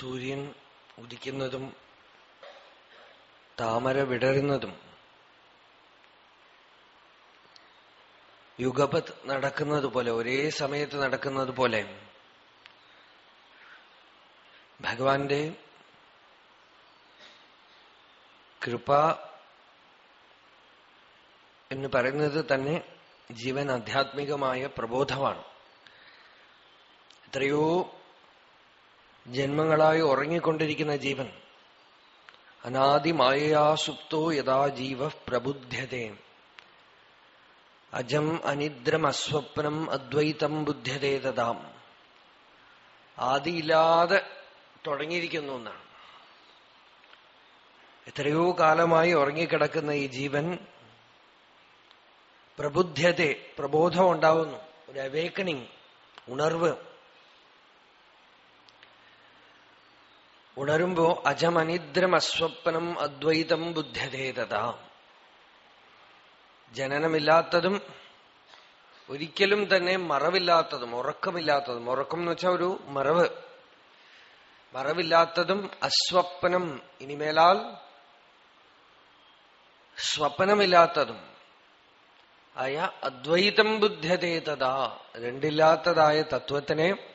സൂര്യൻ ഉദിക്കുന്നതും താമര വിടരുന്നതും യുഗപത് നടക്കുന്നത് പോലെ ഒരേ സമയത്ത് നടക്കുന്നത് പോലെ ഭഗവാന്റെ കൃപ എന്ന് പറയുന്നത് തന്നെ ജീവൻ ആധ്യാത്മികമായ പ്രബോധമാണ്. എത്രയോ ജന്മങ്ങളായി ഉറങ്ങിക്കൊണ്ടിരിക്കുന്ന ജീവൻ. അനാദിമായയാസുപ്തോ യഥാ ജീവ പ്രബുദ്ധ്യതേ അജം അനിദ്രം അസ്വപ്നം അദ്വൈതം ബുദ്ധ്യതേ തഥാം. ആദിയില്ലാതെ തുടങ്ങിയിരിക്കുന്നു എന്നാണ്. എത്രയോ കാലമായി ഉറങ്ങിക്കിടക്കുന്ന ഈ ജീവൻ പ്രബുദ്ധ്യത പ്രബോധം ഉണ്ടാവുന്നു. ഒരു അവേക്കണിങ് ഉണർവ്. ഉണരുമ്പോ അജമനിദ്രമസ്വപ്നം അദ്വൈതം ബുദ്ധതേതാ ജനനമില്ലാത്തതും ഒരിക്കലും തന്നെ മറവില്ലാത്തതും ഉറക്കമില്ലാത്തതും. ഉറക്കം എന്ന് വെച്ചാൽ ഒരു മറവ്. മറവില്ലാത്തതും അസ്വപ്നം ഇനിമേലാൽ സ്വപ്നമില്ലാത്തതും ആയ അദ്വൈതം ബുദ്ധതേതാ രണ്ടില്ലാത്തതായ തത്വത്തിനെ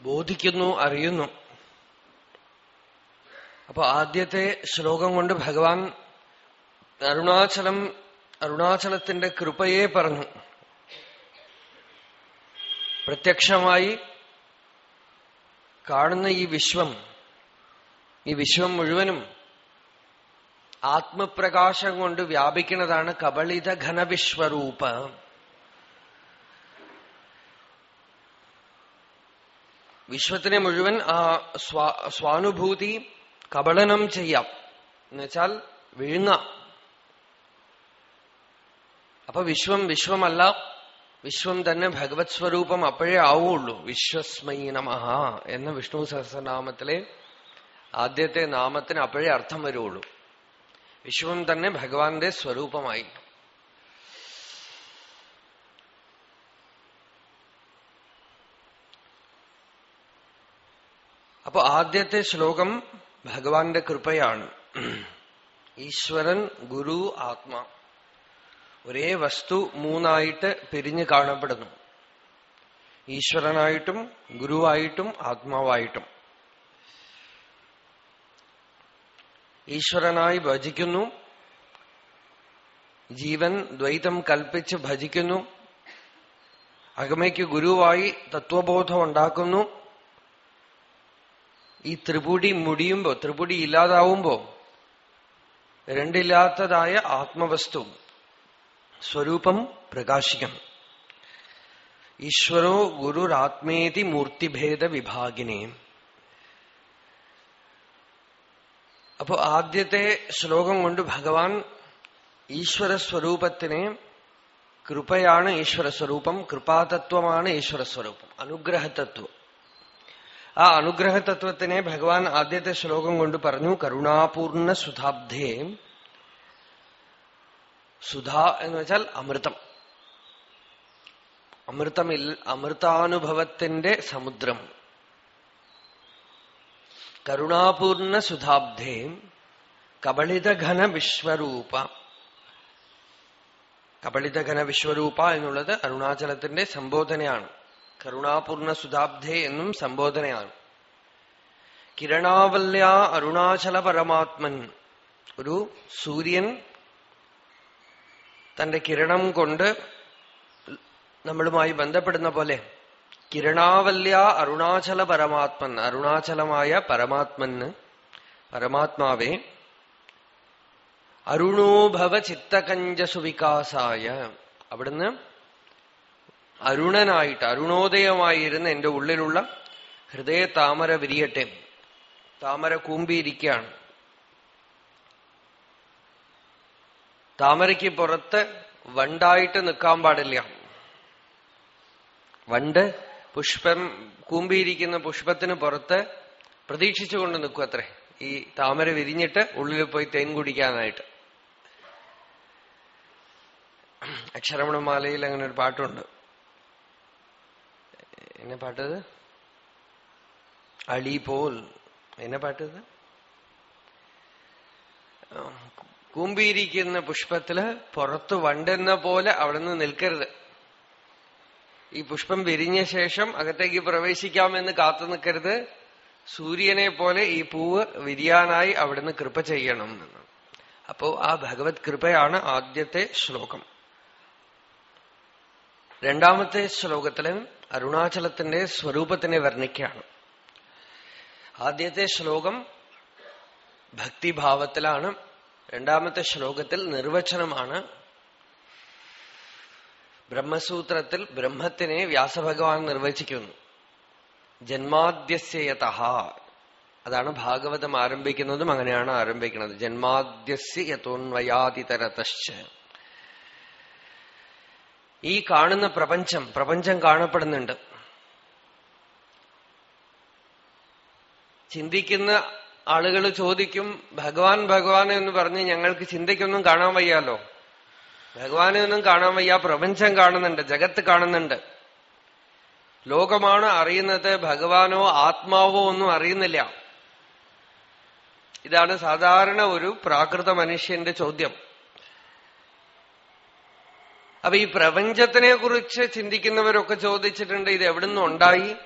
ബോധിക്കുന്നു അറിയുന്നു. അപ്പൊ ആദ്യത്തെ ശ്ലോകം കൊണ്ട് ഭഗവാൻ അരുണാചലം അരുണാചലത്തിന്റെ കൃപയെ പറഞ്ഞു. പ്രത്യക്ഷമായി കാണുന്ന ഈ വിശ്വം ഈ വിശ്വം മുഴുവനും ആത്മപ്രകാശം കൊണ്ട് വ്യാപിക്കുന്നതാണ് കബളിത ഘനവിശ്വരൂപ. വിശ്വത്തിനെ മുഴുവൻ ആ സ്വാനുഭൂതി കബളനം ചെയ്യാം. എന്നുവെച്ചാൽ വിഴുങ്ങാം അപ്പൊ വിശ്വം വിശ്വമല്ല വിശ്വം തന്നെ ഭഗവത് സ്വരൂപം അപ്പോഴേ ആവുള്ളൂ വിശ്വസ്മൈ നമഹ എന്ന വിഷ്ണു സഹസ്രനാമത്തിലെ ആദ്യത്തെ നാമത്തിന് അപ്പോഴേ അർത്ഥം വരുള്ളൂ വിശ്വം തന്നെ ഭഗവാന്റെ സ്വരൂപമായി അപ്പൊ ആദ്യത്തെ ശ്ലോകം ഭഗവാന്റെ കൃപയാണ്. ഈശ്വരൻ ഗുരു ആത്മ. ഒരേ വസ്തു മൂന്നായിട്ട് പിരിഞ്ഞു കാണപ്പെടുന്നു. ഈശ്വരനായിട്ടും ഗുരുവായിട്ടും ആത്മാവായിട്ടും. ഈശ്വരനായി ഭജിക്കുന്നു. ജീവൻ ദ്വൈതം കൽപ്പിച്ച് ഭജിക്കുന്നു. അകമയ്ക്ക് ഗുരുവായി തത്വബോധം ഉണ്ടാക്കുന്നു. ഈ ത്രിപുടി മുടിയുമ്പോ ത്രിപുടി ഇല്ലാതാവുമ്പോ രണ്ടില്ലാത്തതായ ആത്മവസ്തു സ്വരൂപം പ്രകാശിക്കണം. ഈശ്വരോ ഗുരുരാത്മേതി മൂർത്തിഭേദ വിഭാഗിനെ. അപ്പോ ആദ്യത്തെ ശ്ലോകം കൊണ്ട് ഭഗവാൻ ഈശ്വര സ്വരൂപത്തിനെ കൃപയാണ് ഈശ്വര സ്വരൂപം കൃപാതത്വമാണ് ഈശ്വര സ്വരൂപം അനുഗ്രഹതത്വം. ആ അനുഗ്രഹതത്വത്തിനെ ഭഗവാൻ ആദ്യത്തെ ശ്ലോകം കൊണ്ട് പറഞ്ഞു കരുണാപൂർണ സുധാബ്ധേ. സുധ എന്ന് വെച്ചാൽ അമൃതം. അമൃതമിൽ അമൃതാനുഭവത്തിന്റെ സമുദ്രം. കരുണാപൂർണ സുധാബ്ധേ കബളിതഘന വിശ്വരൂപ കബളിതഘന വിശ്വരൂപ എന്നുള്ളത് അരുണാചലത്തിന്റെ സംബോധനയാണ്. കരുണാപൂർണ സുധാബ്ധേ എന്നും സംബോധനയാണ്. കിരണാവല്യ അരുണാചല പരമാത്മൻ ഒരു സൂര്യൻ തന്റെ കിരണം കൊണ്ട് നമ്മളുമായി ബന്ധപ്പെടുന്ന പോലെ കിരണാവല്യ അരുണാചല പരമാത്മൻ അരുണാചലമായ പരമാത്മന് പരമാത്മാവേ അരുണോഭവ ചിത്തകഞ്ചസുവികാസായ അവിടുന്ന് അരുണനായിട്ട് അരുണോദയമായിരുന്ന എന്റെ ഉള്ളിലുള്ള ഹൃദയ താമര വിരിയട്ടെ. താമര കൂമ്പിയിരിക്കുകയാണ്. താമരയ്ക്ക് പുറത്ത് വണ്ടായിട്ട് നിൽക്കാൻ പാടില്ല. വണ്ട് പുഷ്പം കൂമ്പിയിരിക്കുന്ന പുഷ്പത്തിന് പുറത്ത് പ്രതീക്ഷിച്ചുകൊണ്ട് നിൽക്കും അത്രേ ഈ താമര വിരിഞ്ഞിട്ട് ഉള്ളിൽ പോയി തേൻ കുടിക്കാനായിട്ട്. അക്ഷരമണമാലയിൽ അങ്ങനെ ഒരു പാട്ടുണ്ട്. എന്നെ പാട്ടത്? അളി പോൽ. എന്നെ പാട്ടത്? കൂമ്പിയിരിക്കുന്ന പുഷ്പത്തിൽ പുറത്ത് വണ്ടെന്ന പോലെ അവിടെ നിന്ന് നിൽക്കരുത്. ഈ പുഷ്പം വിരിഞ്ഞ ശേഷം അകത്തേക്ക് പ്രവേശിക്കാമെന്ന് കാത്തു നിൽക്കരുത്. സൂര്യനെ പോലെ ഈ പൂവ് വിരിയാനായി അവിടുന്ന് കൃപ ചെയ്യണം എന്ന്. അപ്പോ ആ ഭഗവത് കൃപയാണ് ആദ്യത്തെ ശ്ലോകം. രണ്ടാമത്തെ ശ്ലോകത്തിൽ അരുണാചലത്തിന്റെ സ്വരൂപത്തിനെ വർണിക്കുകയാണ്. ആദ്യത്തെ ശ്ലോകം ഭക്തിഭാവത്തിലാണ്. രണ്ടാമത്തെ ശ്ലോകത്തിൽ നിർവചനമാണ്. ബ്രഹ്മസൂത്രത്തിൽ ബ്രഹ്മത്തിനെ വ്യാസഭഗവാൻ നിർവചിക്കുന്നു. ജന്മാദ്യസ്യയത അതാണ് ഭാഗവതം ആരംഭിക്കുന്നതും അങ്ങനെയാണ് ആരംഭിക്കുന്നത്. ജന്മാദ്യസ്യ യഥോന്വയാതിതരതശ്ച ഈ കാണുന്ന പ്രപഞ്ചം പ്രപഞ്ചം കാണപ്പെടുന്നുണ്ട്. ചിന്തിക്കുന്ന ആളുകൾ ചോദിക്കും ഭഗവാൻ ഭഗവാൻ എന്ന് പറഞ്ഞ് ഞങ്ങൾക്ക് ചിന്തയ്ക്കൊന്നും കാണാൻ വയ്യാലോ? ഭഗവാനെ ഒന്നും കാണാൻ വയ്യ പ്രപഞ്ചം കാണുന്നുണ്ട് ജഗത്ത് കാണുന്നുണ്ട്. ലോകമാണ് അറിയുന്നത് ഭഗവാനോ ആത്മാവോ ഒന്നും അറിയുന്നില്ല. ഇതാണ് സാധാരണ ഒരു പ്രാകൃത മനുഷ്യന്റെ ചോദ്യം. അപ്പൊ ഈ പ്രപഞ്ചത്തിനെ കുറിച്ച് ചിന്തിക്കുന്നവരൊക്കെ ചോദിച്ചിട്ടുണ്ട് ഇത് എവിടുന്ന് ഉണ്ടായി?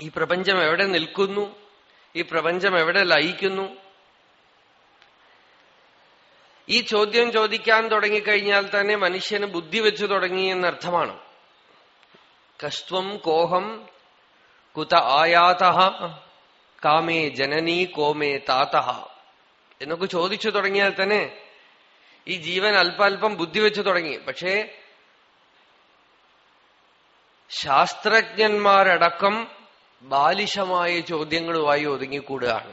ഈ പ്രപഞ്ചം എവിടെ നിൽക്കുന്നു? ഈ പ്രപഞ്ചം എവിടെ ലയിക്കുന്നു? ഈ ചോദ്യം ചോദിക്കാൻ തുടങ്ങിക്കഴിഞ്ഞാൽ തന്നെ മനുഷ്യന് ബുദ്ധി വെച്ചു തുടങ്ങി എന്നർത്ഥമാണ്. കസ്ത്വം കോഹം കുത ആയാത കാമേ ജനനീ കോമേ താത എന്നൊക്കെ ചോദിച്ചു തുടങ്ങിയാൽ തന്നെ ഈ ജീവൻ അല്പാൽപം ബുദ്ധി വെച്ച് തുടങ്ങി. പക്ഷേ ശാസ്ത്രജ്ഞന്മാരടക്കം ബാലിശമായ ചോദ്യങ്ങളുമായി ഒതുങ്ങിക്കൂടുകയാണ്.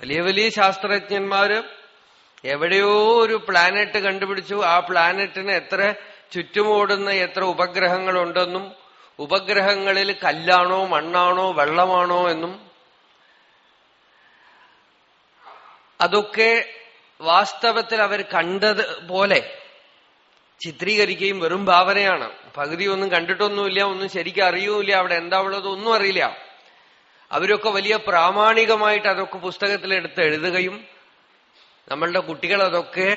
വലിയ വലിയ ശാസ്ത്രജ്ഞന്മാര് എവിടെയോ ഒരു പ്ലാനറ്റ് കണ്ടുപിടിച്ചു. ആ പ്ലാനറ്റിന് എത്ര ചുറ്റുമോടുന്ന എത്ര ഉപഗ്രഹങ്ങളുണ്ടെന്നും ഉപഗ്രഹങ്ങളിൽ കല്ലാണോ മണ്ണാണോ വെള്ളമാണോ എന്നും അതൊക്കെ വാസ്തവത്തിൽ അവർ കണ്ടത് പോലെ ചിത്രീകരിക്കുകയും വെറും ഭാവനയാണ്. പകുതി ഒന്നും കണ്ടിട്ടൊന്നുമില്ല ഒന്നും ശരിക്കും അറിയൂല അവിടെ എന്താ ഉള്ളത് ഒന്നും അറിയില്ല. അവരൊക്കെ വലിയ പ്രാമാണികമായിട്ട് അതൊക്കെ പുസ്തകത്തിൽ പുസ്തകത്തിലെടുത്ത് എഴുതുകയും നമ്മളുടെ കുട്ടികൾ അതൊക്കെ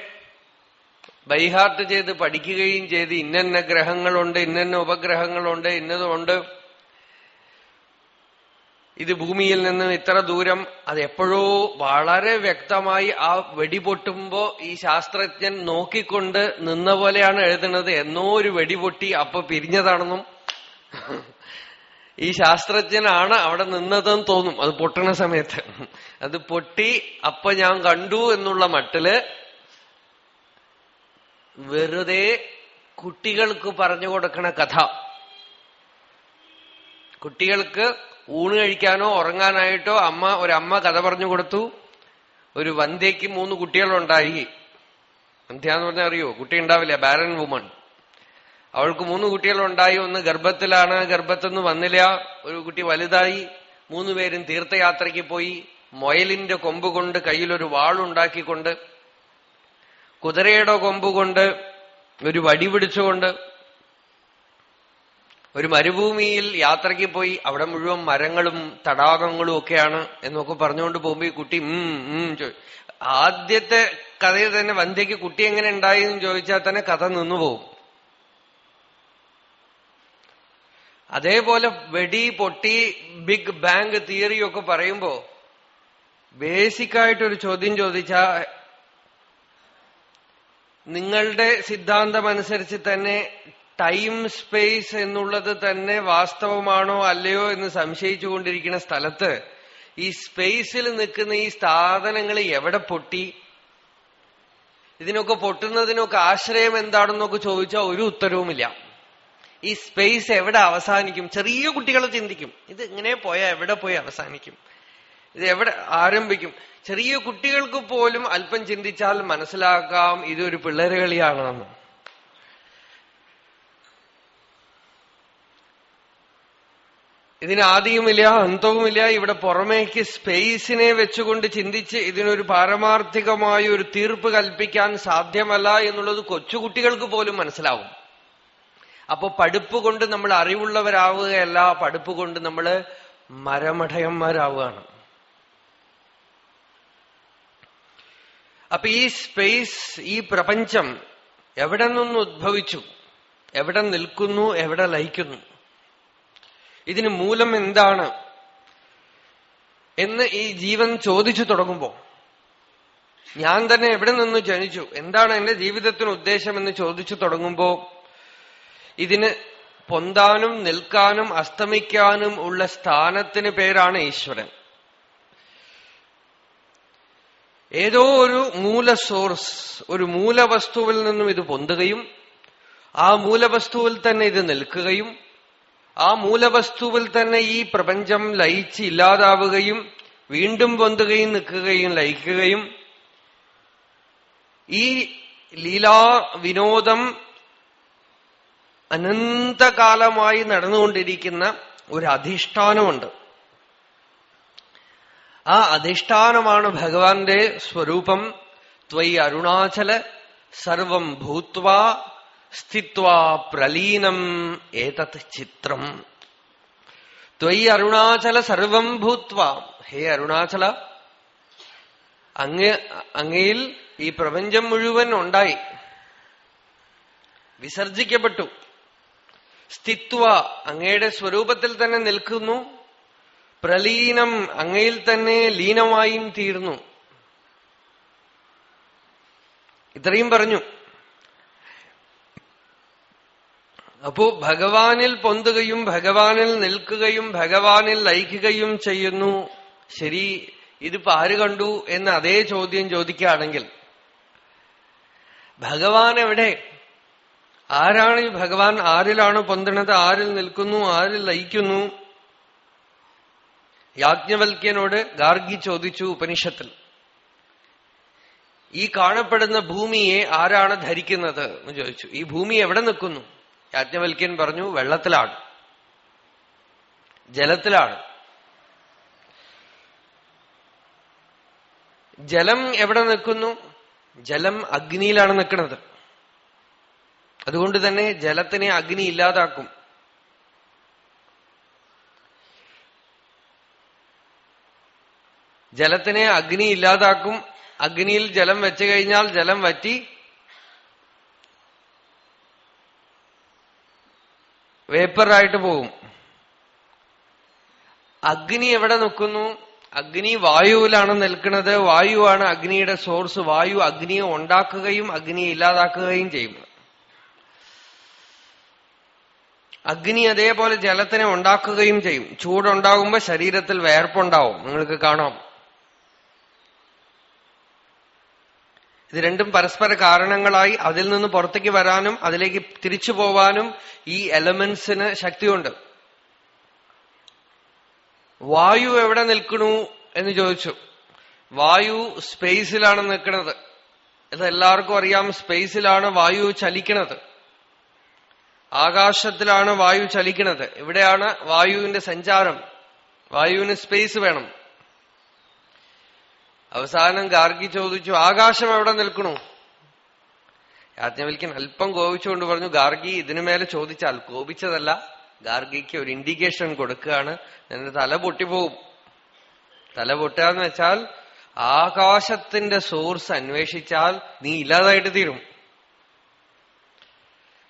ബൈഹാർട്ട് ചെയ്ത് പഠിക്കുകയും ചെയ്ത് ഇന്നന്ന ഗ്രഹങ്ങളുണ്ട് ഇന്നന്ന ഉപഗ്രഹങ്ങളുണ്ട് ഇന്നതുണ്ട് ഇത് ഭൂമിയിൽ നിന്ന് ഇത്ര ദൂരം അത് എപ്പോഴോ വളരെ വ്യക്തമായി ആ വെടി പൊട്ടുമ്പോ ഈ ശാസ്ത്രജ്ഞൻ നോക്കിക്കൊണ്ട് നിന്ന പോലെയാണ് എഴുതുന്നത്. എന്നോ ഒരു വെടി പൊട്ടി അപ്പൊ പിരിഞ്ഞതാണെന്നും. ഈ ശാസ്ത്രജ്ഞനാണ് അവിടെ നിന്നതെന്ന് തോന്നും. അത് പൊട്ടണ സമയത്ത്. അത് പൊട്ടി അപ്പൊ ഞാൻ കണ്ടു എന്നുള്ള മട്ടിൽ വെറുതെ കുട്ടികൾക്ക് പറഞ്ഞു കൊടുക്കണ കഥ. കുട്ടികൾക്ക് ഊണ് കഴിക്കാനോ ഉറങ്ങാനായിട്ടോ അമ്മ ഒരമ്മ കഥ പറഞ്ഞു കൊടുത്തു. ഒരു വന്ധ്യയ്ക്ക് മൂന്ന് കുട്ടികളുണ്ടായി. വന്ധ്യ എന്ന് പറഞ്ഞാൽ അറിയോ? കുട്ടി ഉണ്ടാവില്ല ബാരൻ വുമൺ അവൾക്ക് മൂന്ന് കുട്ടികളുണ്ടായി. ഒന്ന് ഗർഭത്തിലാണ് ഗർഭത്തൊന്നും വന്നില്ല. ഒരു കുട്ടി വലുതായി. മൂന്നുപേരും തീർത്ഥയാത്രയ്ക്ക് പോയി. മൊയലിന്റെ കൊമ്പ് കൊണ്ട് കയ്യിലൊരു വാളുണ്ടാക്കിക്കൊണ്ട് കുതിരയുടെ കൊമ്പ് കൊണ്ട് ഒരു വടി പിടിച്ചുകൊണ്ട് ഒരു മരുഭൂമിയിൽ യാത്രയ്ക്ക് പോയി അവിടെ മുഴുവൻ മരങ്ങളും തടാകങ്ങളും ഒക്കെയാണ് എന്നൊക്കെ പറഞ്ഞുകൊണ്ട് പോകുമ്പോ ഈ കുട്ടി ആദ്യത്തെ കഥയിൽ തന്നെ വന്ധ്യയ്ക്ക് കുട്ടി എങ്ങനെ ഉണ്ടായി എന്ന് ചോദിച്ചാൽ തന്നെ കഥ നിന്നുപോകും അതേപോലെ വെടി പൊട്ടി ബിഗ് ബാങ്ക് തിയറി ഒക്കെ പറയുമ്പോ ബേസിക്കായിട്ടൊരു ചോദ്യം ചോദിച്ചാ നിങ്ങളുടെ സിദ്ധാന്തമനുസരിച്ച് തന്നെ ടൈം സ്പേസ് എന്നുള്ളത് തന്നെ വാസ്തവമാണോ അല്ലയോ എന്ന് സംശയിച്ചുകൊണ്ടിരിക്കുന്ന സ്ഥലത്ത് ഈ സ്പേസിൽ നിൽക്കുന്ന ഈ സ്ഥാപനങ്ങൾ എവിടെ പൊട്ടി? ഇതിനൊക്കെ പൊട്ടുന്നതിനൊക്കെ ആശ്രയം എന്താണെന്നൊക്കെ ചോദിച്ചാൽ ഒരു ഉത്തരവുമില്ല. ഈ സ്പേസ് എവിടെ അവസാനിക്കും? ചെറിയ കുട്ടികൾ ചിന്തിക്കും. ഇത് ഇങ്ങനെ പോയാൽ എവിടെ പോയി അവസാനിക്കും? ഇത് എവിടെ ആരംഭിക്കും? ചെറിയ കുട്ടികൾക്ക് പോലും അല്പം ചിന്തിച്ചാൽ മനസ്സിലാക്കാം ഇതൊരു പിള്ളേര് ഇതിന് ആദിയുമില്ല അന്തവുമില്ല ഇവിടെ പുറമേക്ക് സ്പേസിനെ വെച്ചുകൊണ്ട് ചിന്തിച്ച് ഇതിനൊരു പാരമാർത്ഥികമായ ഒരു തീർപ്പ് കൽപ്പിക്കാൻ സാധ്യമല്ല എന്നുള്ളത് കൊച്ചുകുട്ടികൾക്ക് പോലും മനസ്സിലാവും. അപ്പൊ പഠിപ്പ് കൊണ്ട് നമ്മൾ അറിവുള്ളവരാവുകയല്ല പഠിപ്പ് കൊണ്ട് നമ്മൾ മരമഠയന്മാരാവുകയാണ് അപ്പൊ ഈ സ്പേസ് ഈ പ്രപഞ്ചം എവിടെ നിന്ന് ഉദ്ഭവിച്ചു? എവിടെ നിൽക്കുന്നു? എവിടെ ലയിക്കുന്നു? ഇതിന് മൂലം എന്താണ് എന്ന് ഈ ജീവൻ ചോദിച്ചു തുടങ്ങുമ്പോ ഞാൻ തന്നെ എവിടെ നിന്ന് ജനിച്ചു? എന്താണ് എന്റെ ജീവിതത്തിന് ഉദ്ദേശം എന്ന് ചോദിച്ചു തുടങ്ങുമ്പോ ഇതിന് പൊന്താനും നിൽക്കാനും അസ്തമിക്കാനും ഉള്ള സ്ഥാനത്തിന് പേരാണ് ഈശ്വരൻ. ഏതോ ഒരു മൂല സോഴ്സ് ഒരു മൂലവസ്തുവിൽ നിന്നും ഇത് പൊന്തുകയും ആ മൂലവസ്തുവിൽ തന്നെ ഇത് നിൽക്കുകയും ആ മൂലവസ്തുവിൽ തന്നെ ഈ പ്രപഞ്ചം ലയിച്ച് ഇല്ലാതാവുകയും വീണ്ടും പൊന്തുകയും നിൽക്കുകയും ലയിക്കുകയും ഈ ലീലാ വിനോദം അനന്തകാലമായി നടന്നുകൊണ്ടിരിക്കുന്ന ഒരു അധിഷ്ഠാനമുണ്ട്. ആ അധിഷ്ഠാനമാണ് ഭഗവാന്റെ സ്വരൂപം. ത്വൈ അരുണാചല സർവം ഭൂത്വാ സ്ഥിത്വാ പ്രലീനം ഏതത് ചിത്രം ത്വയി അരുണാചല സർവം ഭൂത്വ ഹേ അരുണാചല അങ്ങ് അങ്ങയിൽ ഈ പ്രപഞ്ചം മുഴുവൻ ഉണ്ടായി. വിസർജിക്കപ്പെട്ടു. സ്ഥിത്വ അങ്ങയുടെ സ്വരൂപത്തിൽ തന്നെ നിൽക്കുന്നു. പ്രലീനം അങ്ങയിൽ തന്നെ ലീനമായും തീർന്നു. ഇത്രയും പറഞ്ഞു. അപ്പോ ഭഗവാനിൽ പൊന്തുകയും ഭഗവാനിൽ നിൽക്കുകയും ഭഗവാനിൽ ലയിക്കുകയും ചെയ്യുന്നു. ശരി ഇതിപ്പോ ആര് കണ്ടു എന്ന് അതേ ചോദ്യം ചോദിക്കുകയാണെങ്കിൽ ഭഗവാൻ എവിടെ? ആരാണ് ഈ ഭഗവാൻ? ആരിലാണ് പൊന്തണത് ആരിൽ നിൽക്കുന്നു? ആരിൽ ലയിക്കുന്നു? യാജ്ഞവൽക്യനോട് ഗാർഗി ചോദിച്ചു ഉപനിഷത്തിൽ. ഈ കാണപ്പെടുന്ന ഭൂമിയെ ആരാണ് ധരിക്കുന്നത് എന്ന് ചോദിച്ചു. ഈ ഭൂമി എവിടെ നിൽക്കുന്നു? യാജ്ഞവൽക്യൻ പറഞ്ഞു വെള്ളത്തിലാണ്. ജലത്തിലാണ്. ജലം എവിടെ നിൽക്കുന്നു? ജലം അഗ്നിയിലാണ് നിൽക്കുന്നത്. അതുകൊണ്ട് തന്നെ ജലത്തിനെ അഗ്നി ഇല്ലാതാക്കും. ജലത്തിനെ അഗ്നി ഇല്ലാതാക്കും. അഗ്നിയിൽ ജലം വെച്ചു കഴിഞ്ഞാൽ ജലം വറ്റി വേപ്പറായിട്ട് പോകും. അഗ്നി എവിടെ നിൽക്കുന്നു? അഗ്നി വായുവിലാണ് നിൽക്കുന്നത്. വായുവാണ് അഗ്നിയുടെ സോഴ്സ്. വായു അഗ്നിയെ ഉണ്ടാക്കുകയും അഗ്നിയെ ഇല്ലാതാക്കുകയും ചെയ്യും. അഗ്നി അതേപോലെ ജലത്തിനെ ഉണ്ടാക്കുകയും ചെയ്യും. ചൂടുണ്ടാകുമ്പോ ശരീരത്തിൽ വേർപ്പുണ്ടാവും. നിങ്ങൾക്ക് കാണാം. ഇത് രണ്ടും പരസ്പര കാരണങ്ങളായി അതിൽ നിന്ന് പുറത്തേക്ക് വരാനും അതിലേക്ക് തിരിച്ചു പോവാനും ഈ എലമെന്റ്സിന് ശക്തിയുണ്ട്. വായു എവിടെ നിൽക്കണു എന്ന് ചോദിച്ചു. വായു സ്പേസിലാണ് നിൽക്കുന്നത് ഇത് എല്ലാവർക്കും അറിയാം സ്പേസിലാണ് വായു ചലിക്കുന്നത് ആകാശത്തിലാണ് വായു ചലിക്കുന്നത് ഇവിടെയാണ് വായുവിന്റെ സഞ്ചാരം. വായുവിന് സ്പേസ് വേണം. അവസാനം ഗാർഗി ചോദിച്ചു ആകാശം എവിടെ നിൽക്കണു? യാജ്ഞവൽക്കൻ അല്പം കോപിച്ചുകൊണ്ട് പറഞ്ഞു ഗാർഗി ഇതിനു മേലെ ചോദിച്ചാൽ കോപിച്ചതല്ല. ഗാർഗിക്ക് ഒരു ഇൻഡിക്കേഷൻ കൊടുക്കുകയാണ്. നിന്റെ തല പൊട്ടിപ്പോവും തല പൊട്ടുകാന്ന് വെച്ചാൽ ആകാശത്തിന്റെ സോഴ്സ് അന്വേഷിച്ചാൽ നീ ഇല്ലാതായിട്ട് തീരും.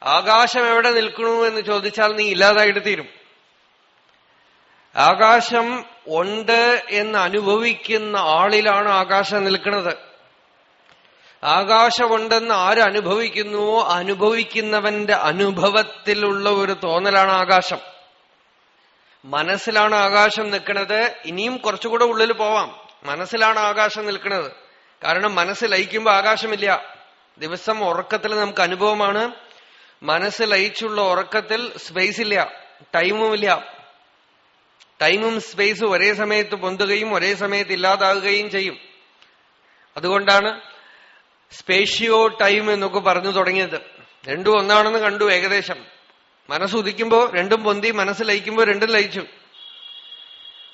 ആകാശം എവിടെ നിൽക്കണു? എന്ന് ചോദിച്ചാൽ നീ ഇല്ലാതായിട്ട് തീരും. ആകാശം ഉണ്ട് എന്ന് അനുഭവിക്കുന്ന ആളിലാണ് ആകാശം നിൽക്കുന്നത്. ആകാശമുണ്ടെന്ന് ആരനുഭവിക്കുന്നുവോ അനുഭവിക്കുന്നുവോ അനുഭവിക്കുന്നവന്റെ അനുഭവത്തിലുള്ള ഒരു തോന്നലാണ് ആകാശം. മനസ്സിലാണ് ആകാശം നിൽക്കുന്നത്. ഇനിയും കുറച്ചുകൂടെ ഉള്ളിൽ പോവാം. മനസ്സിലാണ് ആകാശം നിൽക്കുന്നത്. കാരണം മനസ്സ് ലയിക്കുമ്പോൾ ആകാശമില്ല. ദിവസം ഉറക്കത്തിൽ നമുക്ക് അനുഭവമാണ്. മനസ്സ് ലയിച്ചുള്ള ഉറക്കത്തിൽ സ്പേസ് ഇല്ല. ടൈമുമില്ല ടൈമും സ്പേസും ഒരേ സമയത്ത് പൊന്തുകയും ഒരേ സമയത്ത് ഇല്ലാതാകുകയും ചെയ്യും. അതുകൊണ്ടാണ് സ്പേഷ്യോ ടൈം എന്നൊക്കെ പറഞ്ഞു തുടങ്ങിയത്. രണ്ടും ഒന്നാണെന്ന് കണ്ടു ഏകദേശം. മനസ്സുദിക്കുമ്പോ രണ്ടും പൊന്തി മനസ്സ് ലയിക്കുമ്പോ രണ്ടും ലയിച്ചു.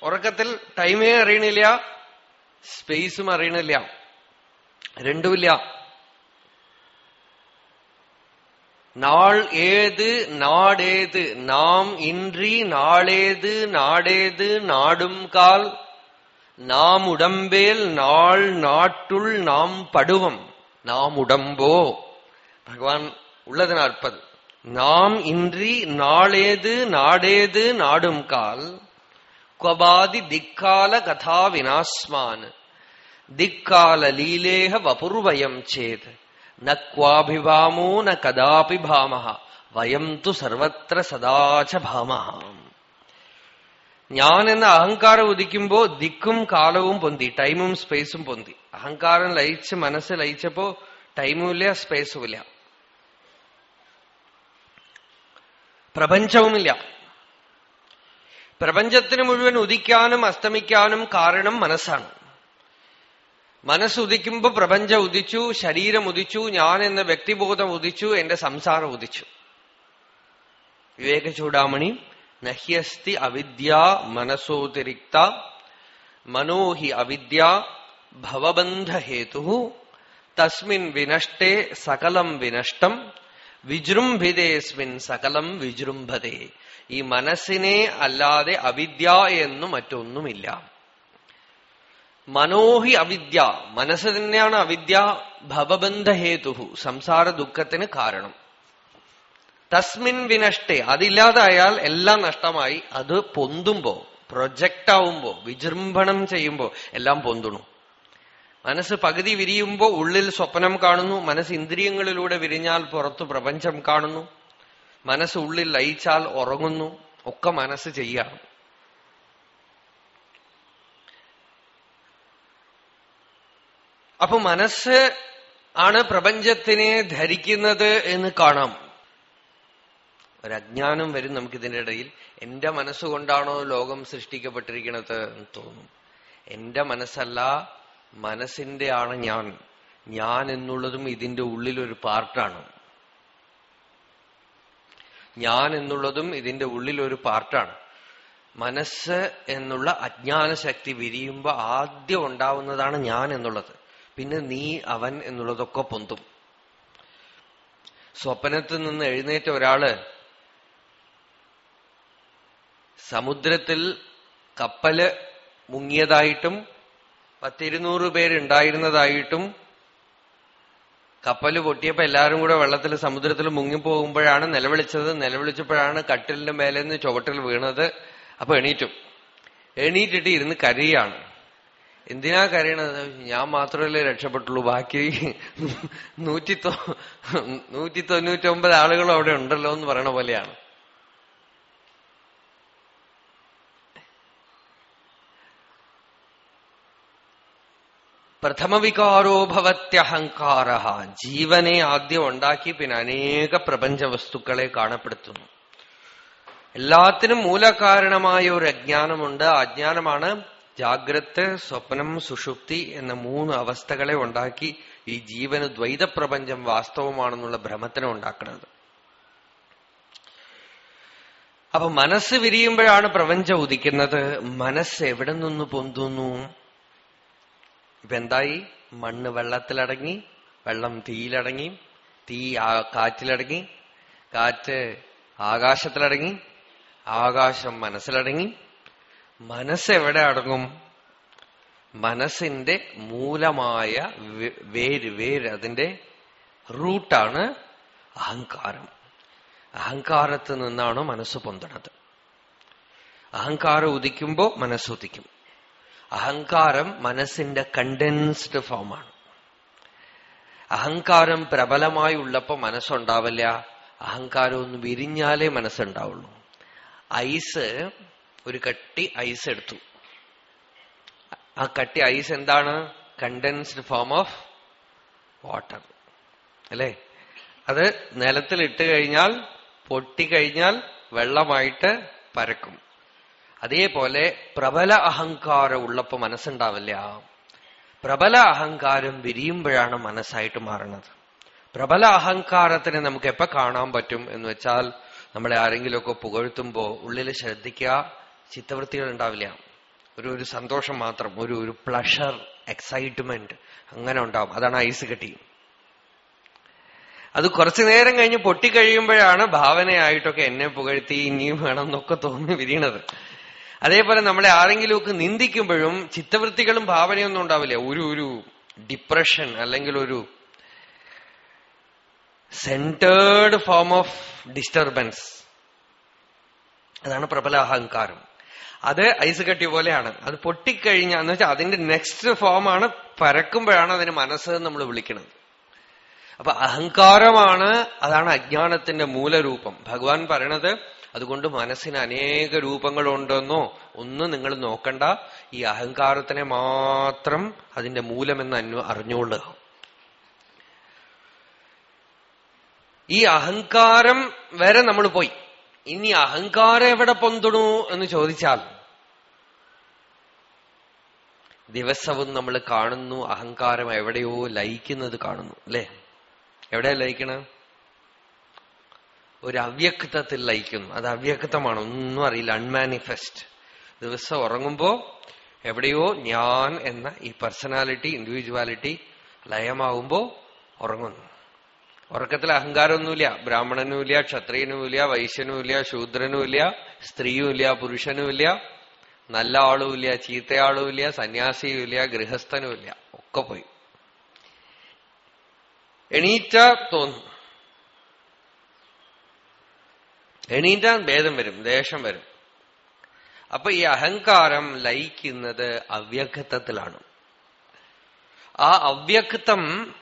ഉറക്കത്തിൽ ടൈമേ അറിയണില്ല സ്പേസും അറിയണില്ല. രണ്ടുമില്ല நாள் ஏது நாடேது? நாம் இன்றி நாளேது நாடேது? நாடும் கால் நாம் உடம்பேல் நாள் நாட்டுள் நாம் படுவம். நாம் உடம்போ? பகவான் உள்ளது நாற்பது. நாம் இன்றி நாளேது நாடேது? நாடும் கால் குவபாதி திக்கால கதா வினாஸ்மான் திக்கால லீலேக வபுர்வயம் சேது. നക്വാഭിഭാമോ ന കഥാപി ഭാമ വയം തു സർവത്ര സദാച ഭാമ ഞാൻ എന്ന അഹങ്കാരം ഉദിക്കുമ്പോ ദിക്കും കാലവും പൊന്തി ടൈമും സ്പേസും പൊന്തി. അഹങ്കാരം ലയിച്ച് മനസ്സ് ലയിച്ചപ്പോ ടൈമുമില്ല സ്പേസുമില്ല. പ്രപഞ്ചവുമില്ല. പ്രപഞ്ചത്തിന് മുഴുവൻ ഉദിക്കാനും അസ്തമിക്കാനും കാരണം മനസ്സാണ്. മനസ്സുദിക്കുമ്പോ പ്രപഞ്ചം ഉദിച്ചു ശരീരം ഉദിച്ചു ഞാൻ എന്ന വ്യക്തിബോധം ഉദിച്ചു എന്റെ സംസാരം ഉദിച്ചു വിവേക ചൂടാമണി നഹ്യസ്തി അവിദ്യ മനസ്സോതിരിക്ത മനോഹി അവിദ്യ ഭവബന്ധഹേതു തസ്മിൻ വിനഷ്ടേ സകലം വിനഷ്ടം വിജൃംഭിതേസ്മിൻ സകലം വിജൃംഭതേ. ഈ മനസ്സിനെ അല്ലാതെ അവിദ്യ എന്നു മറ്റൊന്നുമില്ല. മനോഹി അവിദ്യ. മനസ്സ് തന്നെയാണ് അവിദ്യ ഭവബന്ധഹേതു സംസാര ദുഃഖത്തിന് കാരണം. തസ്മിൻ വിനഷ്ടേ അതില്ലാതായാൽ എല്ലാം നഷ്ടമായി അത് പൊന്തുമ്പോ പ്രൊജക്റ്റ് ആവുമ്പോ വിജൃംഭണം ചെയ്യുമ്പോ എല്ലാം പൊന്തുണു. മനസ്സ് പകുതി വിരിയുമ്പോ ഉള്ളിൽ സ്വപ്നം കാണുന്നു മനസ്സ് ഇന്ദ്രിയങ്ങളിലൂടെ വിരിഞ്ഞാൽ പുറത്തു പ്രപഞ്ചം കാണുന്നു മനസ്സ് ഉള്ളിൽ ലയിച്ചാൽ ഉറങ്ങുന്നു ഒക്കെ മനസ്സ് ചെയ്യാം. അപ്പൊ മനസ്സ് ആണ് പ്രപഞ്ചത്തിനെ ധരിക്കുന്നത് എന്ന് കാണാം. ഒരജ്ഞാനം വരും നമുക്കിതിന്റെ ഇടയിൽ. എന്റെ മനസ്സുകൊണ്ടാണോ ലോകം സൃഷ്ടിക്കപ്പെട്ടിരിക്കുന്നത് എന്ന് തോന്നും. എന്റെ മനസ്സല്ല മനസ്സിന്റെ ആണ് ഞാൻ. ഞാൻ എന്നുള്ളതും ഇതിന്റെ ഉള്ളിലൊരു പാർട്ടാണ്. ഞാൻ എന്നുള്ളതും ഇതിന്റെ ഉള്ളിലൊരു പാർട്ടാണ്. മനസ്സ് എന്നുള്ള അജ്ഞാന ശക്തി വിരിയുമ്പോ ആദ്യം ഉണ്ടാവുന്നതാണ് ഞാൻ എന്നുള്ളത്. പിന്നെ നീ അവൻ എന്നുള്ളതൊക്കെ പൊന്തും. സ്വപ്നത്തിൽ നിന്ന് എഴുന്നേറ്റ ഒരാൾ സമുദ്രത്തിൽ കപ്പൽ മുങ്ങിയതായിട്ടും പത്തിരുന്നൂറ് പേരുണ്ടായിരുന്നതായിട്ടും കപ്പൽ പൊട്ടിയപ്പോ എല്ലാവരും കൂടെ വെള്ളത്തിൽ സമുദ്രത്തിൽ മുങ്ങിപ്പോകുമ്പോഴാണ് നിലവിളിച്ചത്. നിലവിളിച്ചപ്പോഴാണ് കട്ടിലിന്റെ മേലെ നിന്ന് ചുവട്ടിൽ വീണത്. അപ്പൊ എണീറ്റും. എണീറ്റിട്ട് ഇരുന്ന് കരയാണ്. എന്തിനാ കരയണത്? ഞാൻ മാത്രമല്ലേ രക്ഷപ്പെട്ടുള്ളൂ. ബാക്കി നൂറ്റി നൂറ്റി തൊണ്ണൂറ്റി ഒമ്പത് ആളുകളും അവിടെ ഉണ്ടല്ലോ എന്ന് പറയണ പോലെയാണ്. പ്രഥമവികാരോ ഭവത്യഹങ്കാര ജീവനെ ആദ്യം ഉണ്ടാക്കി പിന്നെ അനേക പ്രപഞ്ച വസ്തുക്കളെ കാണപ്പെടുത്തുന്നു. എല്ലാത്തിനും മൂലകാരണമായ ഒരു അജ്ഞാനമുണ്ട്. അജ്ഞാനമാണ് ജാഗ്രത് സ്വപ്നം സുഷുപ്തി എന്ന മൂന്ന് അവസ്ഥകളെ ഉണ്ടാക്കി ഈ ജീവന് ദ്വൈത പ്രപഞ്ചം വാസ്തവമാണെന്നുള്ള ഭ്രമത്തിനെ ഉണ്ടാക്കുന്നത്. അപ്പൊ മനസ്സ് വിരിയുമ്പോഴാണ് പ്രപഞ്ചം ഉദിക്കുന്നത്. മനസ്സ് എവിടെ നിന്ന് പൊന്തുന്നു? ഇപ്പൊ എന്തായി? മണ്ണ് വെള്ളത്തിലടങ്ങി വെള്ളം തീയിലടങ്ങി തീ ആ കാറ്റിലടങ്ങി കാറ്റ് ആകാശത്തിലടങ്ങി ആകാശം മനസ്സിലടങ്ങി മനസ്സ് എവിടെ അടങ്ങും? മനസ്സിന്റെ മൂലമായ വേര് വേര് അതിന്റെ റൂട്ടാണ് അഹങ്കാരം. അഹങ്കാരത്തിൽ നിന്നാണ് മനസ്സ് പൊന്തണത് അഹങ്കാരം ഉദിക്കുമ്പോ മനസ്സുദിക്കും അഹങ്കാരം മനസ്സിന്റെ കണ്ടൻസ്ഡ് ഫോമാണ് അഹങ്കാരം പ്രബലമായി ഉള്ളപ്പോ മനസ്സുണ്ടാവില്ല. അഹങ്കാരം ഒന്ന് വിരിഞ്ഞാലേ മനസ്സുണ്ടാവുള്ളൂ. ഐസ് ഒരു കട്ടി ഐസ് എടുത്തു. ആ കട്ടി ഐസ് എന്താണ്? Condensed form of water. അല്ലേ? അത് നിലത്തിൽ ഇട്ട് കഴിഞ്ഞാൽ പൊട്ടിക്കഴിഞ്ഞാൽ വെള്ളമായിട്ട് പരക്കും. അതേപോലെ പ്രബല അഹങ്കാരം ഉള്ളപ്പോ മനസ്സുണ്ടാവില്ല. പ്രബല അഹങ്കാരം വിരിയുമ്പോഴാണ് മനസ്സായിട്ട് മാറുന്നത് പ്രബല അഹങ്കാരത്തിന് നമുക്ക് എപ്പോ കാണാൻ പറ്റും എന്ന് വെച്ചാൽ നമ്മളെ ആരെങ്കിലുമൊക്കെ പുകഴ്ത്തുമ്പോ ഉള്ളിൽ ശ്രദ്ധിക്കുക ചിത്തവൃത്തികൾ ഉണ്ടാവില്ല ഒരു ഒരു സന്തോഷം മാത്രം ഒരു ഒരു പ്ലഷർ എക്സൈറ്റ്മെന്റ് അങ്ങനെ ഉണ്ടാവും. അതാണ് ഐസ് കെട്ടി. അത് കുറച്ചു നേരം കഴിഞ്ഞ് പൊട്ടിക്കഴിയുമ്പോഴാണ് ഭാവനയായിട്ടൊക്കെ എന്നെ പുകഴ്ത്തി ഇനിയും വേണം എന്നൊക്കെ തോന്നി വിരിയണത്. അതേപോലെ നമ്മളെ ആരെങ്കിലുമൊക്കെ നിന്ദിക്കുമ്പോഴും ചിത്തവൃത്തികളും ഭാവനയൊന്നും ഉണ്ടാവില്ല. ഒരു ഒരു ഡിപ്രഷൻ അല്ലെങ്കിൽ ഒരു സെന്റേർഡ് ഫോം ഓഫ് ഡിസ്റ്റർബൻസ് അതാണ് പ്രബല അഹങ്കാരം. അത് ഐസ് കട്ടി പോലെയാണ്. അത് പൊട്ടിക്കഴിഞ്ഞ എന്ന് വെച്ചാൽ അതിന്റെ നെക്സ്റ്റ് ഫോമാണ് പരക്കുമ്പോഴാണ് അതിന് മനസ്സ് നമ്മൾ വിളിക്കുന്നത് അപ്പൊ അഹങ്കാരമാണ് അതാണ് അജ്ഞാനത്തിന്റെ മൂലരൂപം. ഭഗവാൻ പറയണത് അതുകൊണ്ട് മനസ്സിന് അനേക രൂപങ്ങളുണ്ടെന്നോ ഒന്നും നിങ്ങൾ നോക്കണ്ട. ഈ അഹങ്കാരത്തിനെ മാത്രം അതിന്റെ മൂലമെന്ന് അന്വ അറിഞ്ഞുകൊള്ളുക. ഈ അഹങ്കാരം വരെ നമ്മൾ പോയി. ഇനി അഹങ്കാരം എവിടെ പൊന്തുണു എന്ന് ചോദിച്ചാൽ ദിവസവും നമ്മൾ കാണുന്നു അഹങ്കാരം എവിടെയോ ലയിക്കുന്നത് കാണുന്നു അല്ലേ? എവിടെയാ ലയിക്കണ? ഒരു അവ്യക്തത്തിൽ ലയിക്കുന്നു. അത് അവ്യക്തമാണ് ഒന്നും അറിയില്ല അൺമാനിഫെസ്റ്റ് ദിവസം ഉറങ്ങുമ്പോ എവിടെയോ ഞാൻ എന്ന ഈ പേഴ്സണാലിറ്റി ഇൻഡിവിജ്വാലിറ്റി ലയമാവുമ്പോ ഉറങ്ങുന്നു. ഉറക്കത്തിൽ അഹങ്കാരമൊന്നുമില്ല. ബ്രാഹ്മണനുമില്ല ക്ഷത്രിയനുമില്ല വൈശ്യനുമില്ല ശൂദ്രനുമില്ല സ്ത്രീയുമില്ല പുരുഷനുമില്ല നല്ല ആളുമില്ല ചീത്തയാളുമില്ല സന്യാസിയുമില്ല ഗൃഹസ്ഥനുമില്ല. ഒക്കെ പോയി. എണീറ്റ തോന്നും. എണീറ്റാൻ ഭേദം വരും ദേഷം വരും. അപ്പൊ ഈ അഹങ്കാരം ലയിക്കുന്നത് അവ്യക്തത്തിലാണ് ആ അവ്യക്തം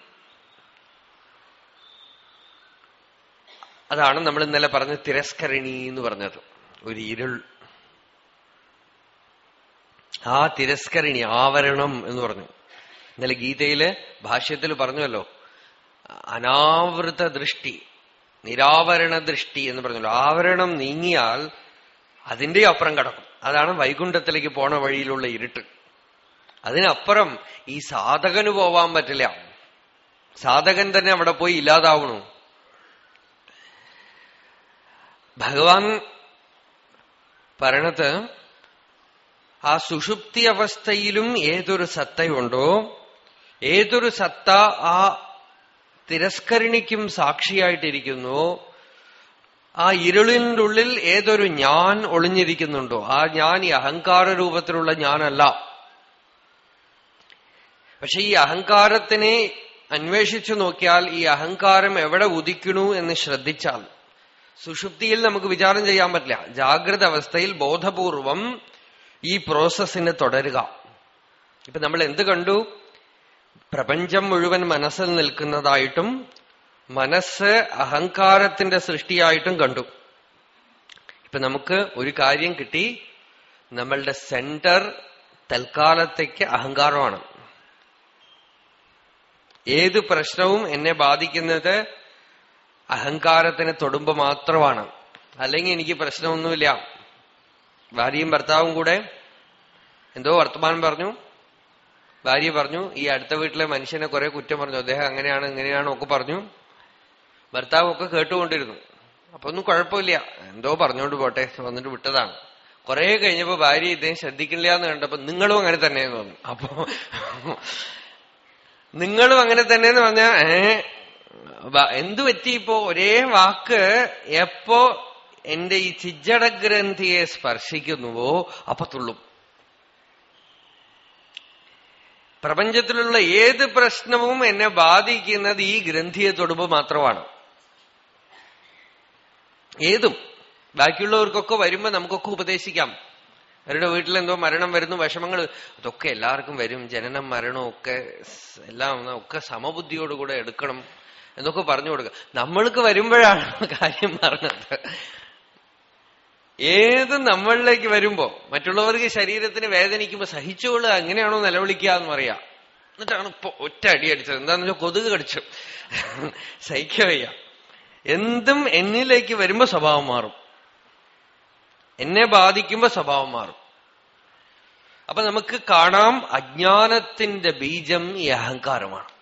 അതാണ് നമ്മൾ ഇന്നലെ പറഞ്ഞ തിരസ്കരണി എന്ന് പറഞ്ഞത്. ഒരു ഇരുൾ. ആ തിരസ്കരണി ആവരണം എന്ന് പറഞ്ഞു. ഇന്നലെ ഗീതയിൽ ഭാഷ്യത്തിൽ പറഞ്ഞല്ലോ അനാവൃത ദൃഷ്ടി നിരാവരണ ദൃഷ്ടി എന്ന് പറഞ്ഞല്ലോ ആവരണം നീങ്ങിയാൽ അതിന്റെ അപ്പുറം കടക്കും. അതാണ് വൈകുണ്ഠത്തിലേക്ക് പോണ വഴിയിലുള്ള ഇരുട്ട്. അതിനപ്പുറം ഈ സാധകന് പോവാൻ പറ്റില്ല. സാധകൻ തന്നെ അവിടെ പോയി ഇല്ലാതാവണു. ഭഗവാൻ പറയണത് ആ സുഷുപ്തി അവസ്ഥയിലും ഏതൊരു സത്തയുണ്ടോ ഏതൊരു സത്ത ആ തിരസ്കരണിക്കും സാക്ഷിയായിട്ടിരിക്കുന്നു ആ ഇരുളിന്റെ ഉള്ളിൽ ഏതൊരു ഞാൻ ഒളിഞ്ഞിരിക്കുന്നുണ്ടോ ആ ഞാൻ ഈ അഹങ്കാര രൂപത്തിലുള്ള ഞാനല്ല. പക്ഷെ ഈ അഹങ്കാരത്തിനെ അന്വേഷിച്ചു നോക്കിയാൽ ഈ അഹങ്കാരം എവിടെ ഉദിക്കണു എന്ന് ശ്രദ്ധിച്ചാൽ സുഷുപ്തിയിൽ നമുക്ക് വിചാരം ചെയ്യാൻ പറ്റില്ല. ജാഗ്രത അവസ്ഥയിൽ ബോധപൂർവം ഈ പ്രോസസ്സിന് തുടരുക. ഇപ്പൊ നമ്മൾ എന്ത് കണ്ടു? പ്രപഞ്ചം മുഴുവൻ മനസ്സിൽ നിൽക്കുന്നതായിട്ടും മനസ്സ് അഹങ്കാരത്തിന്റെ സൃഷ്ടിയായിട്ടും കണ്ടു. ഇപ്പൊ നമുക്ക് ഒരു കാര്യം കിട്ടി. നമ്മളുടെ സെന്റർ തൽക്കാലത്തേക്ക് അഹങ്കാരമാണ്. ഏത് പ്രശ്നവും എന്നെ ബാധിക്കുന്നത് അഹങ്കാരത്തിന് തൊടുമ്പോ മാത്രമാണ്. അല്ലെങ്കിൽ എനിക്ക് പ്രശ്നമൊന്നുമില്ല. ഭാര്യയും ഭർത്താവും കൂടെ എന്തോ വർത്തമാനം പറഞ്ഞു. ഭാര്യ പറഞ്ഞു ഈ അടുത്ത വീട്ടിലെ മനുഷ്യനെ കുറെ കുറ്റം പറഞ്ഞു. അദ്ദേഹം അങ്ങനെയാണ് ഇങ്ങനെയാണ് ഒക്കെ പറഞ്ഞു. ഭർത്താവ് ഒക്കെ കേട്ടുകൊണ്ടിരുന്നു. അപ്പൊ ഒന്നും കുഴപ്പമില്ല. എന്തോ പറഞ്ഞോണ്ട് പോട്ടെ. വന്നിട്ട് വിട്ടതാണ്. കുറെ കഴിഞ്ഞപ്പോ ഭാര്യ ഇദ്ദേഹം ശ്രദ്ധിക്കില്ല എന്ന് കണ്ടപ്പോ നിങ്ങളും അങ്ങനെ തന്നെ പറഞ്ഞു. അപ്പോ നിങ്ങളും അങ്ങനെ തന്നെ എന്ന് പറഞ്ഞാ ഏ എന്തു പറ്റി ഇപ്പോ? ഒരേ വാക്ക് എപ്പോ എന്റെ ഈ ചിജ്ജടഗ്രന്ഥിയെ സ്പർശിക്കുന്നുവോ അപ്പൊ തുള്ളും പ്രപഞ്ചത്തിലുള്ള ഏത് പ്രശ്നവും എന്നെ ബാധിക്കുന്നത് ഈ ഗ്രന്ഥിയെ തൊടുമ്പോൾ മാത്രമാണ്. ഏതും. ബാക്കിയുള്ളവർക്കൊക്കെ വരുമ്പോ നമുക്കൊക്കെ ഉപദേശിക്കാം. അവരുടെ വീട്ടിൽ എന്തോ മരണം വരുന്നു വിഷമങ്ങൾ അതൊക്കെ എല്ലാവർക്കും വരും. ജനനം മരണവും ഒക്കെ എല്ലാം ഒക്കെ സമബുദ്ധിയോടുകൂടെ എടുക്കണം. എന്നൊക്കെ പറഞ്ഞു കൊടുക്കുക. നമ്മൾക്ക് വരുമ്പോഴാണ് കാര്യം പറഞ്ഞത്. ഏത് നമ്മളിലേക്ക് വരുമ്പോ മറ്റുള്ളവർക്ക് ശരീരത്തിന് വേദനിക്കുമ്പോ സഹിച്ചുകൊള്ളുക അങ്ങനെയാണോ നിലവിളിക്കുക എന്ന് പറയാ. എന്നിട്ടാണ് ഇപ്പൊ ഒറ്റ അടി അടിച്ചത്. എന്താന്ന് വെച്ചാൽ കൊതുക് കടിച്ചു. സഹിക്കവയ്യ എന്തും എന്നിലേക്ക് വരുമ്പോ സ്വഭാവം മാറും. എന്നെ ബാധിക്കുമ്പോ സ്വഭാവം മാറും. അപ്പൊ നമുക്ക് കാണാം അജ്ഞാനത്തിന്റെ ബീജം ഈ അഹങ്കാരമാണ്.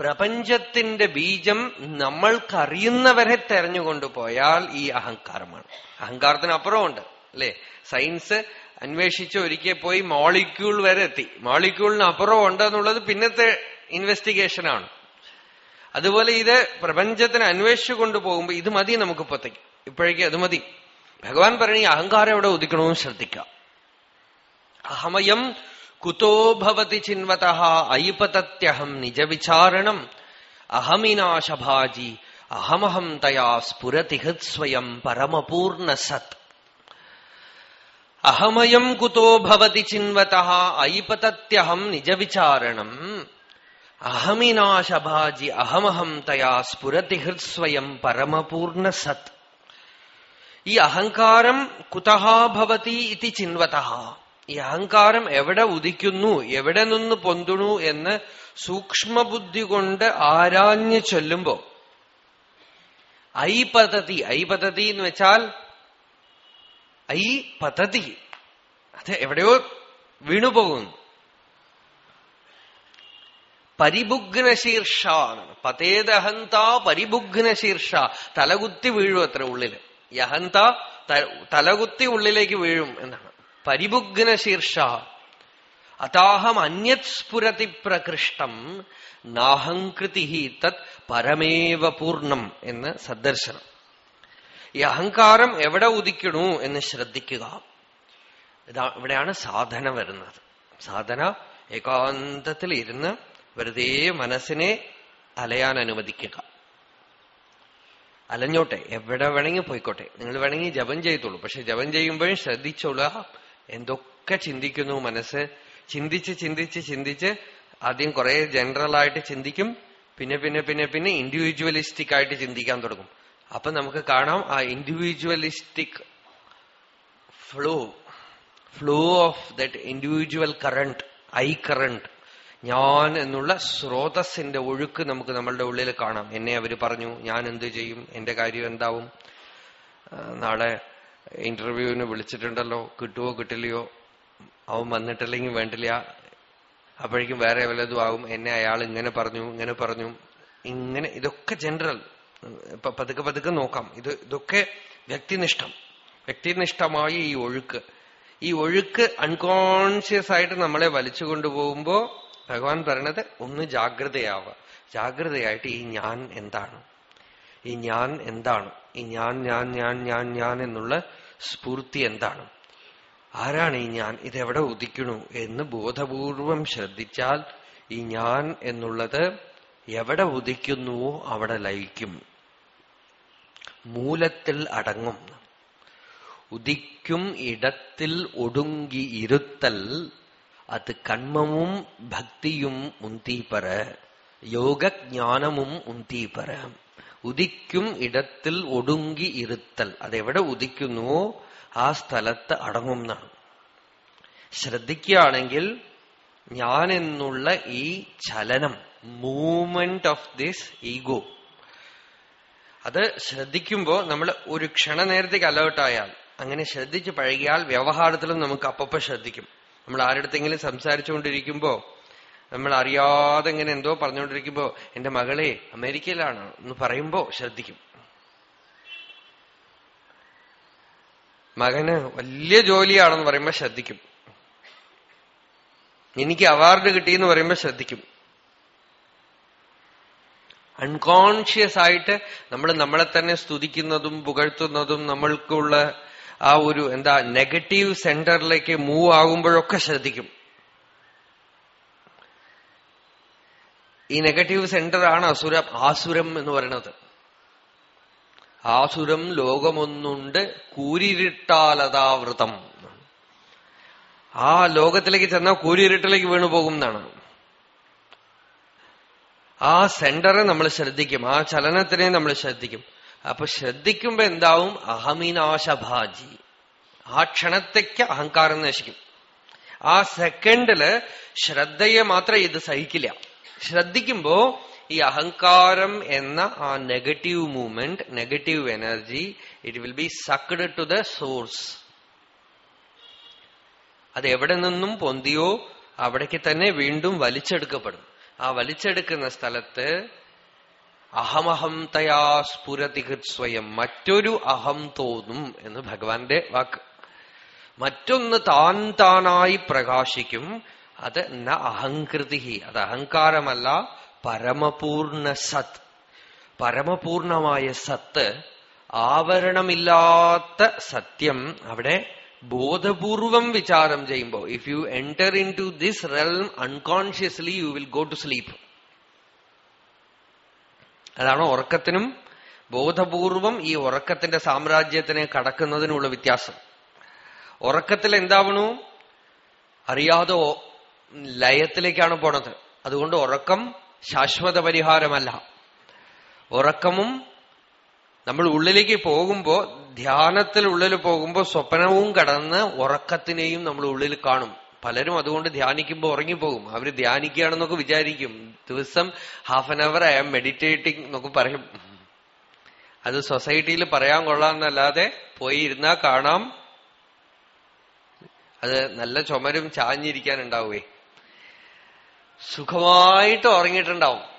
പ്രപഞ്ചത്തിന്റെ ബീജം നമ്മൾക്കറിയുന്നവരെ തെരഞ്ഞുകൊണ്ട് പോയാൽ ഈ അഹങ്കാരമാണ്. അഹങ്കാരത്തിന് അപ്പുറമുണ്ട് അല്ലെ? സയൻസ് അന്വേഷിച്ച് ഒരിക്കൽ പോയി മോളിക്യൂൾ വരെ എത്തി. മോളിക്യൂളിന് അപ്പുറം ഉണ്ട് എന്നുള്ളത് പിന്നത്തെ ഇൻവെസ്റ്റിഗേഷനാണ്. അതുപോലെ ഇത് പ്രപഞ്ചത്തിന് അന്വേഷിച്ചു കൊണ്ടുപോകുമ്പോ ഇത് മതി നമുക്ക് ഇപ്പത്തേക്ക് ഇപ്പോഴേക്ക് അത് മതി. ഭഗവാൻ പറഞ്ഞ അഹങ്കാരം എവിടെ ഉദിക്കണമെന്ന് ശ്രദ്ധിക്കാം അഹമയം കുതോ ഭവതി ചിൻവത ഐപതത്യഹം നിജവിചാരണം അഹമിനാശഭാജി അഹമഹം തയാ സ്ഫുരതിഹത് സ്വയം പരമപൂർണ സത് അഹമയം കുതോ ഭവതി ചിൻവത ഐപതത്യഹം നിജവിചാരണം അഹമിനാശഭാജി അഹമഹം തയാ സ്ഫുരതി ഹൃസ്വയം പരമപൂർണ സത് ഈ അഹങ്കാരം കുതഹാ ഭവതി ഇതി ഈ അഹങ്കാരം എവിടെ ഉദിക്കുന്നു എവിടെ നിന്ന് പൊന്തുണു എന്ന് സൂക്ഷ്മബുദ്ധി കൊണ്ട് ആരാഞ്ഞു ചൊല്ലുമ്പോ ഐ പദ്ധതി ഐ പദ്ധതി എന്ന് വെച്ചാൽ ഐ പദ്ധതി അത് എവിടെയോ വീണുപോകുന്നു പരിബുഗ്ന ശീർഷ എന്നാണ്. പരിബുഗ്ന ശീർഷ തലകുത്തി വീഴും അത്ര ഉള്ളിൽ. യഹന്ത തലകുത്തി ഉള്ളിലേക്ക് വീഴും എന്നാണ്. പരിബുഗ്ന ശീർഷ. അതാഹം അന്യത് സ്ഫുരതി പ്രകൃഷ്ടം നാഹങ്കൃതി തത് പരമേവ പൂർണം എന്ന് സദർശനം ഈ അഹങ്കാരം എവിടെ ഉദിക്കണു എന്ന് ശ്രദ്ധിക്കുക. ഇതാ ഇവിടെയാണ് സാധന വരുന്നത്. സാധന ഏകാന്തത്തിൽ ഇരുന്ന് വെറുതെ മനസ്സിനെ അലയാൻ അനുവദിക്കുക. അലഞ്ഞോട്ടെ എവിടെ വേണമെങ്കിൽ പോയിക്കോട്ടെ. നിങ്ങൾ വേണമെങ്കിൽ ജപം ചെയ്തോളൂ. പക്ഷെ ജപം ചെയ്യുമ്പോഴും ശ്രദ്ധിച്ചോളുക. എന്തൊക്കെ ചിന്തിക്കുന്നു മനസ്സ്. ചിന്തിച്ച് ചിന്തിച്ച് ചിന്തിച്ച് ആദ്യം കുറെ ജനറൽ ആയിട്ട് ചിന്തിക്കും. പിന്നെ പിന്നെ പിന്നെ പിന്നെ ഇൻഡിവിജ്വലിസ്റ്റിക് ആയിട്ട് ചിന്തിക്കാൻ തുടങ്ങും. അപ്പൊ നമുക്ക് കാണാം ആ individualistic flow flow of that individual current I current ഞാൻ എന്നുള്ള സ്രോതസ്സിന്റെ ഒഴുക്ക് നമുക്ക് നമ്മളുടെ ഉള്ളിൽ കാണാം. എന്നെ അവർ പറഞ്ഞു ഞാൻ എന്ത് ചെയ്യും? എന്റെ കാര്യം എന്താവും? നാളെ ഇന്റർവ്യൂവിന് വിളിച്ചിട്ടുണ്ടല്ലോ കിട്ടുവോ കിട്ടില്ലയോ? അവൻ വന്നിട്ടില്ലെങ്കിൽ വേണ്ടില്ല. അപ്പോഴേക്കും വേറെ വല്ലതും ആവും എന്നെ അയാൾ ഇങ്ങനെ പറഞ്ഞു ഇങ്ങനെ പറഞ്ഞു. ഇങ്ങനെ ഇതൊക്കെ ജനറൽ ഇപ്പൊ പതുക്കെ പതുക്കെ നോക്കാം. ഇത് ഇതൊക്കെ വ്യക്തിനിഷ്ഠം. വ്യക്തിനിഷ്ഠമായ ഈ ഒഴുക്ക്. ഈ ഒഴുക്ക് അൺകോൺഷ്യസ് ആയിട്ട് നമ്മളെ വലിച്ചു കൊണ്ടുപോകുമ്പോ ഭഗവാൻ പറയണത് ഒന്ന് ജാഗ്രതയാവുക. ജാഗ്രതയായിട്ട് ഈ ഞാൻ എന്താണ്? ഈ ഞാൻ എന്താണ്? ഈ ഞാൻ ഞാൻ ഞാൻ ഞാൻ ഞാൻ എന്നുള്ള സ്ഫൂർത്തി എന്താണ്? ആരാണ് ഈ ഞാൻ? ഇതെവിടെ ഉദിക്കണു എന്ന് ബോധപൂർവം ശ്രദ്ധിച്ചാൽ ഈ ഞാൻ എന്നുള്ളത് എവിടെ ഉദിക്കുന്നുവോ അവിടെ ലയിക്കും. മൂലത്തിൽ അടങ്ങും. ഉദിക്കും ഇടത്തിൽ ഒടുങ്ങി ഇരുത്തൽ അത് കൺമവും ഭക്തിയും ഉന്തീപ്പറ യോഗജ്ഞാനമും ഉന്തീപ്പറ ഉദിക്കും ഇടത്തിൽ ഒടുങ്ങി ഇരുത്തൽ. അതെവിടെ ഉദിക്കുന്നുവോ ആ സ്ഥലത്ത് അടങ്ങും എന്നാണ്. ശ്രദ്ധിക്കുകയാണെങ്കിൽ ഞാൻ എന്നുള്ള ഈ ചലനം മൂവ്മെന്റ് ഓഫ് ദിസ് ഈഗോ അത് ശ്രദ്ധിക്കുമ്പോ നമ്മൾ ഒരു ക്ഷണനേരത്തേക്ക് അലേർട്ടായാൽ അങ്ങനെ ശ്രദ്ധിച്ച് പഴകിയാൽ വ്യവഹാരത്തിലും നമുക്ക് അപ്പപ്പോ ശ്രദ്ധിക്കും. നമ്മൾ ആരുടെ സംസാരിച്ചുകൊണ്ടിരിക്കുമ്പോ നമ്മൾ അറിയാതെ ഇങ്ങനെ എന്തോ പറഞ്ഞുകൊണ്ടിരിക്കുമ്പോ എന്റെ മകളെ അമേരിക്കയിലാണ് എന്ന് പറയുമ്പോ ശ്രദ്ധിക്കും. മകന് വലിയ ജോലിയാണെന്ന് പറയുമ്പോ ശ്രദ്ധിക്കും. എനിക്ക് അവാർഡ് കിട്ടിയെന്ന് പറയുമ്പോ ശ്രദ്ധിക്കും. അൺകോൺഷ്യസ് ആയിട്ട് നമ്മൾ നമ്മളെ തന്നെ സ്തുതിക്കുന്നതും പുകഴ്ത്തുന്നതും നമ്മൾക്കുള്ള ആ ഒരു എന്താ നെഗറ്റീവ് സെന്ററിലേക്ക് മൂവ് ആകുമ്പോഴൊക്കെ ശ്രദ്ധിക്കും. ഈ നെഗറ്റീവ് സെന്ററാണ് അസുര ആസുരം എന്ന് പറയുന്നത്. ആസുരം ലോകമൊന്നുണ്ട് കൂരിരുട്ടാലതാവൃതം ആ ലോകത്തിലേക്ക് ചെന്നാൽ കൂരിരുട്ടിലേക്ക് വീണു പോകും എന്നാണ്. ആ സെന്ററെ നമ്മൾ ശ്രദ്ധിക്കും ആ ചലനത്തിനെ നമ്മൾ ശ്രദ്ധിക്കും. അപ്പൊ ശ്രദ്ധിക്കുമ്പോ എന്താവും? അഹമിനാശഭാജി. ആ ക്ഷണത്തേക്ക് അഹങ്കാരം നശിക്കും. ആ സെക്കൻഡിൽ ശ്രദ്ധയെ മാത്രം ഇത് സഹിക്കില്ല. ശ്രദ്ധിക്കുമ്പോ ഈ അഹങ്കാരം എന്ന ആ negative movement negative energy it will be sucked to the source അത് എവിടെ നിന്നും പൊന്തിയോ അവിടേക്ക് തന്നെ വീണ്ടും വലിച്ചെടുക്കപ്പെടും. ആ വലിച്ചെടുക്കുന്ന സ്ഥലത്ത് അഹമഹം തയാ സ്ഫുരതികൃത് സ്വയം. മറ്റൊരു അഹം തോന്നും എന്ന് ഭഗവാന്റെ വാക്ക്. മറ്റൊന്ന് താൻ താനായി പ്രകാശിക്കും അത് ന അഹങ്കൃതി അത് അഹങ്കാരമല്ല പരമപൂർണ സത്. പരമപൂർണമായ സത്ത് ആവരണമില്ലാത്ത സത്യം അവിടെ ബോധപൂർവം വിചാരം ചെയ്യുമ്പോൾ if you enter into this realm unconsciously you will go to sleep അതാണ് ഉറക്കത്തിനും ബോധപൂർവം ഈ ഉറക്കത്തിന്റെ സാമ്രാജ്യത്തിനെ കടക്കുന്നതിനുള്ള വ്യത്യാസം. ഉറക്കത്തിൽ എന്താവണു? അറിയാതെ ലയത്തിലേക്കാണ് പോണത്. അതുകൊണ്ട് ഉറക്കം ശാശ്വത പരിഹാരമല്ല. ഉറക്കമും നമ്മൾ ഉള്ളിലേക്ക് പോകുമ്പോ ധ്യാനത്തിൽ ഉള്ളിൽ പോകുമ്പോ സ്വപ്നവും കടന്ന് ഉറക്കത്തിനെയും നമ്മൾ ഉള്ളിൽ കാണും. പലരും അതുകൊണ്ട് ധ്യാനിക്കുമ്പോൾ ഉറങ്ങിപ്പോകും. അവർ ധ്യാനിക്കുകയാണെന്നൊക്കെ വിചാരിക്കും. ദിവസം half an hour I am meditating എന്നൊക്കെ പറയും. അത് സൊസൈറ്റിയിൽ പറയാൻ കൊള്ളാന്നല്ലാതെ പോയി ഇരുന്നാ കാണാം. അത് നല്ല ചുമരും ചാഞ്ഞിരിക്കാൻ ഉണ്ടാവുകയെ സുഖമായിട്ട് ഉറങ്ങിയിട്ടുണ്ടാവും.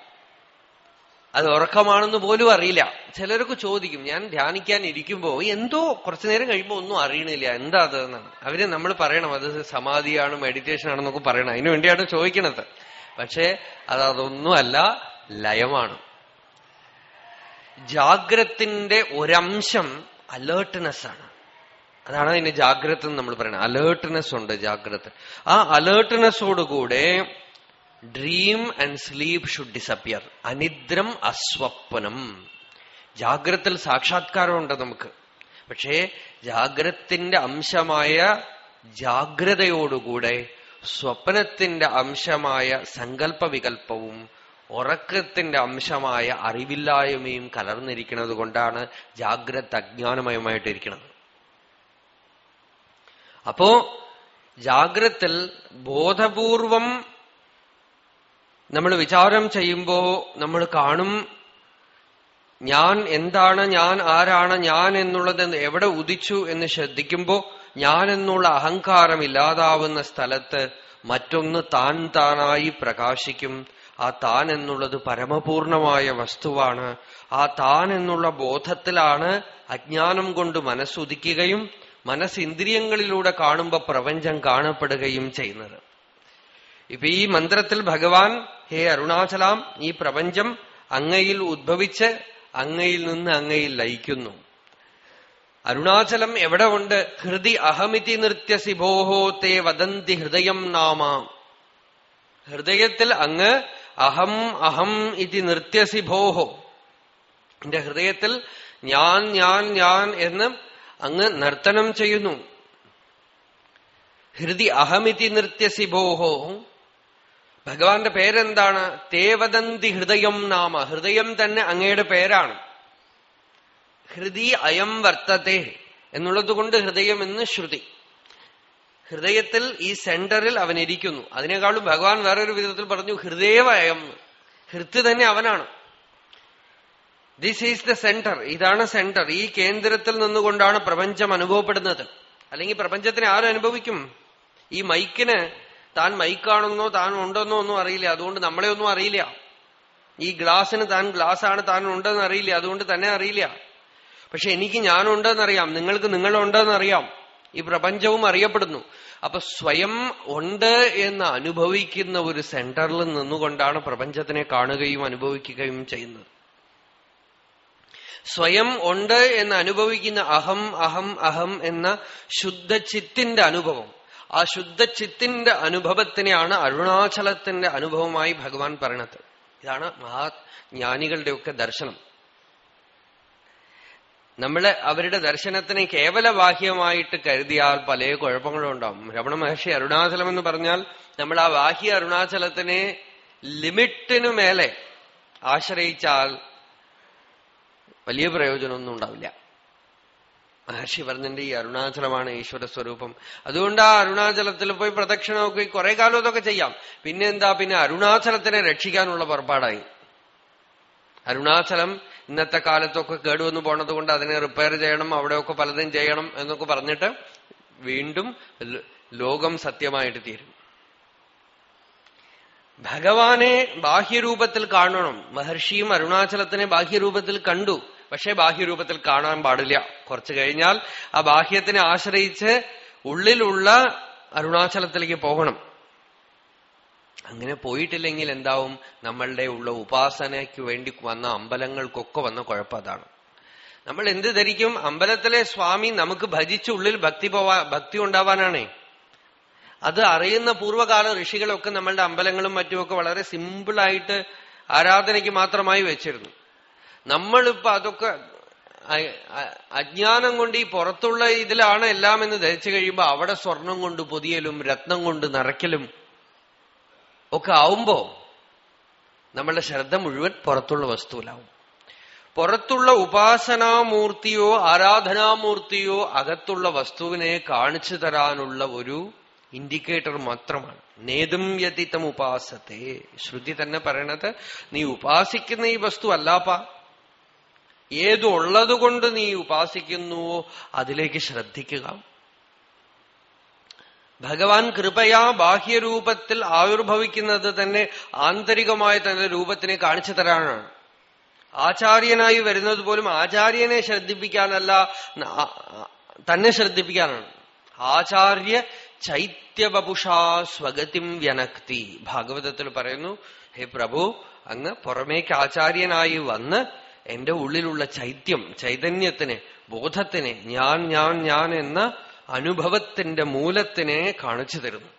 അത് ഉറക്കമാണെന്ന് പോലും അറിയില്ല. ചിലരൊക്കെ ചോദിക്കും ഞാൻ ധ്യാനിക്കാൻ ഇരിക്കുമ്പോ എന്തോ കുറച്ചു നേരം കഴിയുമ്പോൾ ഒന്നും അറിയണില്ല. എന്താ അത്? എന്നാണ്. അവർ നമ്മൾ പറയണം അത് സമാധിയാണ് മെഡിറ്റേഷൻ ആണെന്നൊക്കെ പറയണം. അതിനു വേണ്ടിയാണ് ചോദിക്കണത്. പക്ഷേ അത് അതൊന്നുമല്ല ലയമാണ്. ജാഗ്രത്തിന്റെ ഒരംശം അലേർട്ട്നെസ് ആണ്. അതാണ് അതിന് ജാഗ്രത നമ്മൾ പറയുന്നത് അലേർട്ട്നെസ് ഉണ്ട് ജാഗ്രത. ആ അലേർട്ട്നെസ്സോടുകൂടെ dream and sleep should disappear അനിദ്രം അസ്വപ്നം ജാഗ്രത്തിൽ സാക്ഷാത്കാരമുണ്ട് നമുക്ക്. പക്ഷേ ജാഗ്രത്തിന്റെ അംശമായ ജാഗ്രതയോടുകൂടെ സ്വപ്നത്തിന്റെ അംശമായ സങ്കല്പ വികല്പവും ഉറക്കത്തിന്റെ അംശമായ അറിവില്ലായ്മയും കലർന്നിരിക്കുന്നത് കൊണ്ടാണ് ജാഗ്രത അജ്ഞാനമയമായിട്ടിരിക്കുന്നത്. അപ്പോ ജാഗ്രത്തിൽ ബോധപൂർവം നമ്മൾ വിചാരം ചെയ്യുമ്പോ നമ്മൾ കാണും ഞാൻ എന്താണ് ഞാൻ ആരാണ് ഞാൻ എന്നുള്ളത് എവിടെ ഉദിച്ചു എന്ന് ശ്രദ്ധിക്കുമ്പോ ഞാൻ എന്നുള്ള അഹങ്കാരം ഇല്ലാതാവുന്ന സ്ഥലത്ത് മറ്റൊന്ന് താൻ താനായി പ്രകാശിക്കും. ആ താൻ എന്നുള്ളത് പരമപൂർണമായ വസ്തുവാണ്. ആ താൻ എന്നുള്ള ബോധത്തിലാണ് അജ്ഞാനം കൊണ്ട് മനസ്സുദിക്കുകയും മനസ്സ് ഇന്ദ്രിയങ്ങളിലൂടെ കാണുമ്പോ പ്രപഞ്ചം കാണപ്പെടുകയും ചെയ്യുന്നത്. ഇപ്പൊ ഈ മന്ത്രത്തിൽ ഭഗവാൻ ഹേ അരുണാചലാം ഈ പ്രപഞ്ചം അങ്ങയിൽ ഉദ്ഭവിച്ച് അങ്ങയിൽ നിന്ന് അങ്ങയിൽ ലയിക്കുന്നു. അരുണാചലം എവിടെ ഉണ്ട് ഹൃദി അഹമിതി നൃത്യസിഭോഹോ തേ വദന്തി ഹൃദയം നാമ. ഹൃദയത്തിൽ അങ്ങ് അഹം അഹം ഇതി നൃത്യസിഭോഹോ എന്റെ ഹൃദയത്തിൽ ഞാൻ ഞാൻ ഞാൻ എന്ന് അങ്ങ് നർത്തനം ചെയ്യുന്നു. ഹൃദി അഹമിതി നൃത്യസിഭോഹോ ഭഗവാന്റെ പേരെന്താണ്? തേവദന്തി ഹൃദയം നാമ. ഹൃദയം തന്നെ അങ്ങയുടെ പേരാണ്. ഹൃദി അയം വർത്തത്തെ എന്നുള്ളത് കൊണ്ട് ഹൃദയം എന്ന് ശ്രുതി. ഹൃദയത്തിൽ ഈ സെന്ററിൽ അവൻ ഇരിക്കുന്നു. അതിനേക്കാളും ഭഗവാൻ വേറൊരു വിധത്തിൽ പറഞ്ഞു ഹൃദയവയം ഹൃത്ത് തന്നെ അവനാണ്. ദിസ് ഈസ് ദ സെന്റർ ഇതാണ് സെന്റർ ഈ കേന്ദ്രത്തിൽ നിന്നുകൊണ്ടാണ് പ്രപഞ്ചം അനുഭവപ്പെടുന്നത്. അല്ലെങ്കിൽ പ്രപഞ്ചത്തിനെ ആരും അനുഭവിക്കും? ഈ മൈക്കിന് താൻ മൈക്കാണെന്നോ താൻ ഉണ്ടെന്നോ ഒന്നും അറിയില്ല. അതുകൊണ്ട് നമ്മളെ ഒന്നും അറിയില്ല. ഈ ഗ്ലാസ്സിന് താൻ ഗ്ലാസ് ആണ് താൻ ഉണ്ടെന്ന് അറിയില്ല. അതുകൊണ്ട് തന്നെ അറിയില്ല. പക്ഷെ എനിക്ക് ഞാനുണ്ടെന്നറിയാം. നിങ്ങൾക്ക് നിങ്ങളുണ്ടെന്നറിയാം. ഈ പ്രപഞ്ചവും അറിയപ്പെടുന്നു. അപ്പൊ സ്വയം ഉണ്ട് എന്ന് അനുഭവിക്കുന്ന ഒരു സെന്ററിൽ നിന്നുകൊണ്ടാണ് പ്രപഞ്ചത്തിനെ കാണുകയും അനുഭവിക്കുകയും ചെയ്യുന്നത്. സ്വയം ഉണ്ട് എന്ന് അനുഭവിക്കുന്ന അഹം അഹം അഹം എന്ന ശുദ്ധ ചിത്തിന്റെ അനുഭവം. ആ ശുദ്ധ ശുദ്ധചിത്തിന്റെ അനുഭവത്തിനെയാണ് അരുണാചലത്തിന്റെ അനുഭവമായി ഭഗവാൻ പറയണത്. ഇതാണ് മഹാജ്ഞാനികളുടെയൊക്കെ ദർശനം. നമ്മൾ അവരുടെ ദർശനത്തിനെ കേവല ബാഹ്യമായിട്ട് കരുതിയാൽ പല കുഴപ്പങ്ങളും ഉണ്ടാവും. രമണ മഹർഷി അരുണാചലം എന്ന് പറഞ്ഞാൽ നമ്മൾ ആ ബാഹ്യ അരുണാചലത്തിനെ ലിമിറ്റിനു മേലെ ആശ്രയിച്ചാൽ വലിയ പ്രയോജനമൊന്നും ഉണ്ടാവില്ല. മഹർഷി പറഞ്ഞിട്ട് ഈ അരുണാചലമാണ് ഈശ്വര സ്വരൂപം അതുകൊണ്ട് ആ അരുണാചലത്തിൽ പോയി പ്രദക്ഷിണമൊക്കെ കുറെ കാലം ഇതൊക്കെ ചെയ്യാം. പിന്നെ എന്താ? പിന്നെ അരുണാചലത്തിനെ രക്ഷിക്കാനുള്ള പുറപ്പാടായി. അരുണാചലം ഇന്നത്തെ കാലത്തൊക്കെ കേടുവന്നു പോണത് കൊണ്ട് അതിനെ റിപ്പയർ ചെയ്യണം അവിടെയൊക്കെ പലതും ചെയ്യണം എന്നൊക്കെ പറഞ്ഞിട്ട് വീണ്ടും ലോകം സത്യമായിട്ട് തീരും. ഭഗവാനെ ബാഹ്യരൂപത്തിൽ കാണണം. മഹർഷിയും അരുണാചലത്തിനെ ബാഹ്യരൂപത്തിൽ കണ്ടു. പക്ഷെ ബാഹ്യരൂപത്തിൽ കാണാൻ പാടില്ല. കുറച്ചു കഴിഞ്ഞാൽ ആ ബാഹ്യത്തിനെ ആശ്രയിച്ച് ഉള്ളിലുള്ള അരുണാചലത്തിലേക്ക് പോകണം. അങ്ങനെ പോയിട്ടില്ലെങ്കിൽ എന്താവും? നമ്മളുടെ ഉള്ള ഉപാസനയ്ക്ക് വേണ്ടി വന്ന അമ്പലങ്ങൾക്കൊക്കെ വന്ന കുഴപ്പം നമ്മൾ എന്ത് ധരിക്കും? അമ്പലത്തിലെ സ്വാമി നമുക്ക് ഭജിച്ച് ഉള്ളിൽ ഭക്തി പോവാ ഭക്തി ഉണ്ടാവാനാണേ. അത് അറിയുന്ന പൂർവകാല ഋഷികളൊക്കെ നമ്മളുടെ അമ്പലങ്ങളും മറ്റുമൊക്കെ വളരെ സിമ്പിളായിട്ട് ആരാധനയ്ക്ക് മാത്രമായി വെച്ചിരുന്നു. നമ്മളിപ്പോ അതൊക്കെ അജ്ഞാനം കൊണ്ട് ഈ പുറത്തുള്ള ഇതിലാണ് എല്ലാം എന്ന് ധരിച്ചു കഴിയുമ്പോ അവിടെ സ്വർണം കൊണ്ട് പൊതിയലും രത്നം കൊണ്ട് നിറയ്ക്കലും ഒക്കെ ആവുമ്പോ നമ്മളുടെ ശ്രദ്ധ മുഴുവൻ പുറത്തുള്ള വസ്തുവിലാവും. പുറത്തുള്ള ഉപാസനാമൂർത്തിയോ ആരാധനാമൂർത്തിയോ അകത്തുള്ള വസ്തുവിനെ കാണിച്ചു തരാനുള്ള ഒരു ഇൻഡിക്കേറ്റർ മാത്രമാണ്. നേതും യതിത്തം ഉപാസത്തെ. ശ്രുതി തന്നെ പറയണത് നീ ഉപാസിക്കുന്ന ഈ വസ്തു അല്ലാപ്പാ. ഏതുള്ളത് കൊണ്ട് നീ ഉപാസിക്കുന്നുവോ അതിലേക്ക് ശ്രദ്ധിക്കുക. ഭഗവാൻ കൃപയാ ബാഹ്യരൂപത്തിൽ ആവിർഭവിക്കുന്നത് തന്നെ ആന്തരികമായ തന്റെ രൂപത്തിനെ കാണിച്ചു തരാനാണ്. ആചാര്യനായി വരുന്നത് പോലും ആചാര്യനെ ശ്രദ്ധിപ്പിക്കാനല്ല തന്നെ ശ്രദ്ധിപ്പിക്കാനാണ്. ആചാര്യ ചൈത്യവപുഷാ സ്വഗതിം വ്യനക്തി. ഭാഗവതത്തിൽ പറയുന്നു ഹേ പ്രഭു അങ്ങ് പുറമേക്ക് ആചാര്യനായി വന്ന് എന്റെ ഉള്ളിലുള്ള ചൈത്യം ചൈതന്യത്തിനെ ബോധത്തിനെ ഞാൻ ഞാൻ ഞാൻ എന്ന അനുഭവത്തിന്റെ മൂലത്തിനെ കാണിച്ചു തരുന്നു.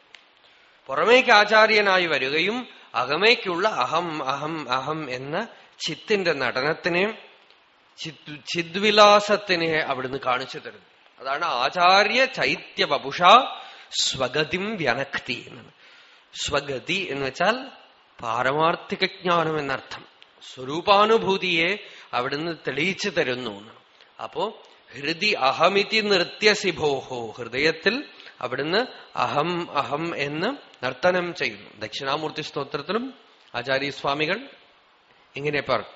പുറമേക്ക് ആചാര്യനായി വരികയും അകമേക്കുള്ള അഹം അഹം അഹം എന്ന ചിത്തിന്റെ നടനത്തിനെ ചിദ്വിലാസത്തിനെ അവിടുന്ന് കാണിച്ചു തരുന്നു. അതാണ് ആചാര്യ ചൈത്യ വപുഷ സ്വഗതിം വ്യനക്തി എന്നാണ് സ്വഗതി എന്ന് വെച്ചാൽ പാരമാർത്ഥിക ജ്ഞാനം എന്നർത്ഥം. സ്വരൂപാനുഭൂതിയെ അവിടുന്ന് തെളിയിച്ചു തരുന്നു. അപ്പോ ഹൃദി അഹമിതി നൃത്യസിഭോഹോ ഹൃദയത്തിൽ അവിടുന്ന് അഹം അഹം എന്ന് നർത്തനം ചെയ്യുന്നു. ദക്ഷിണാമൂർത്തി സ്തോത്രത്തിലും ആചാര്യസ്വാമികൾ ഇങ്ങനെ പറഞ്ഞു.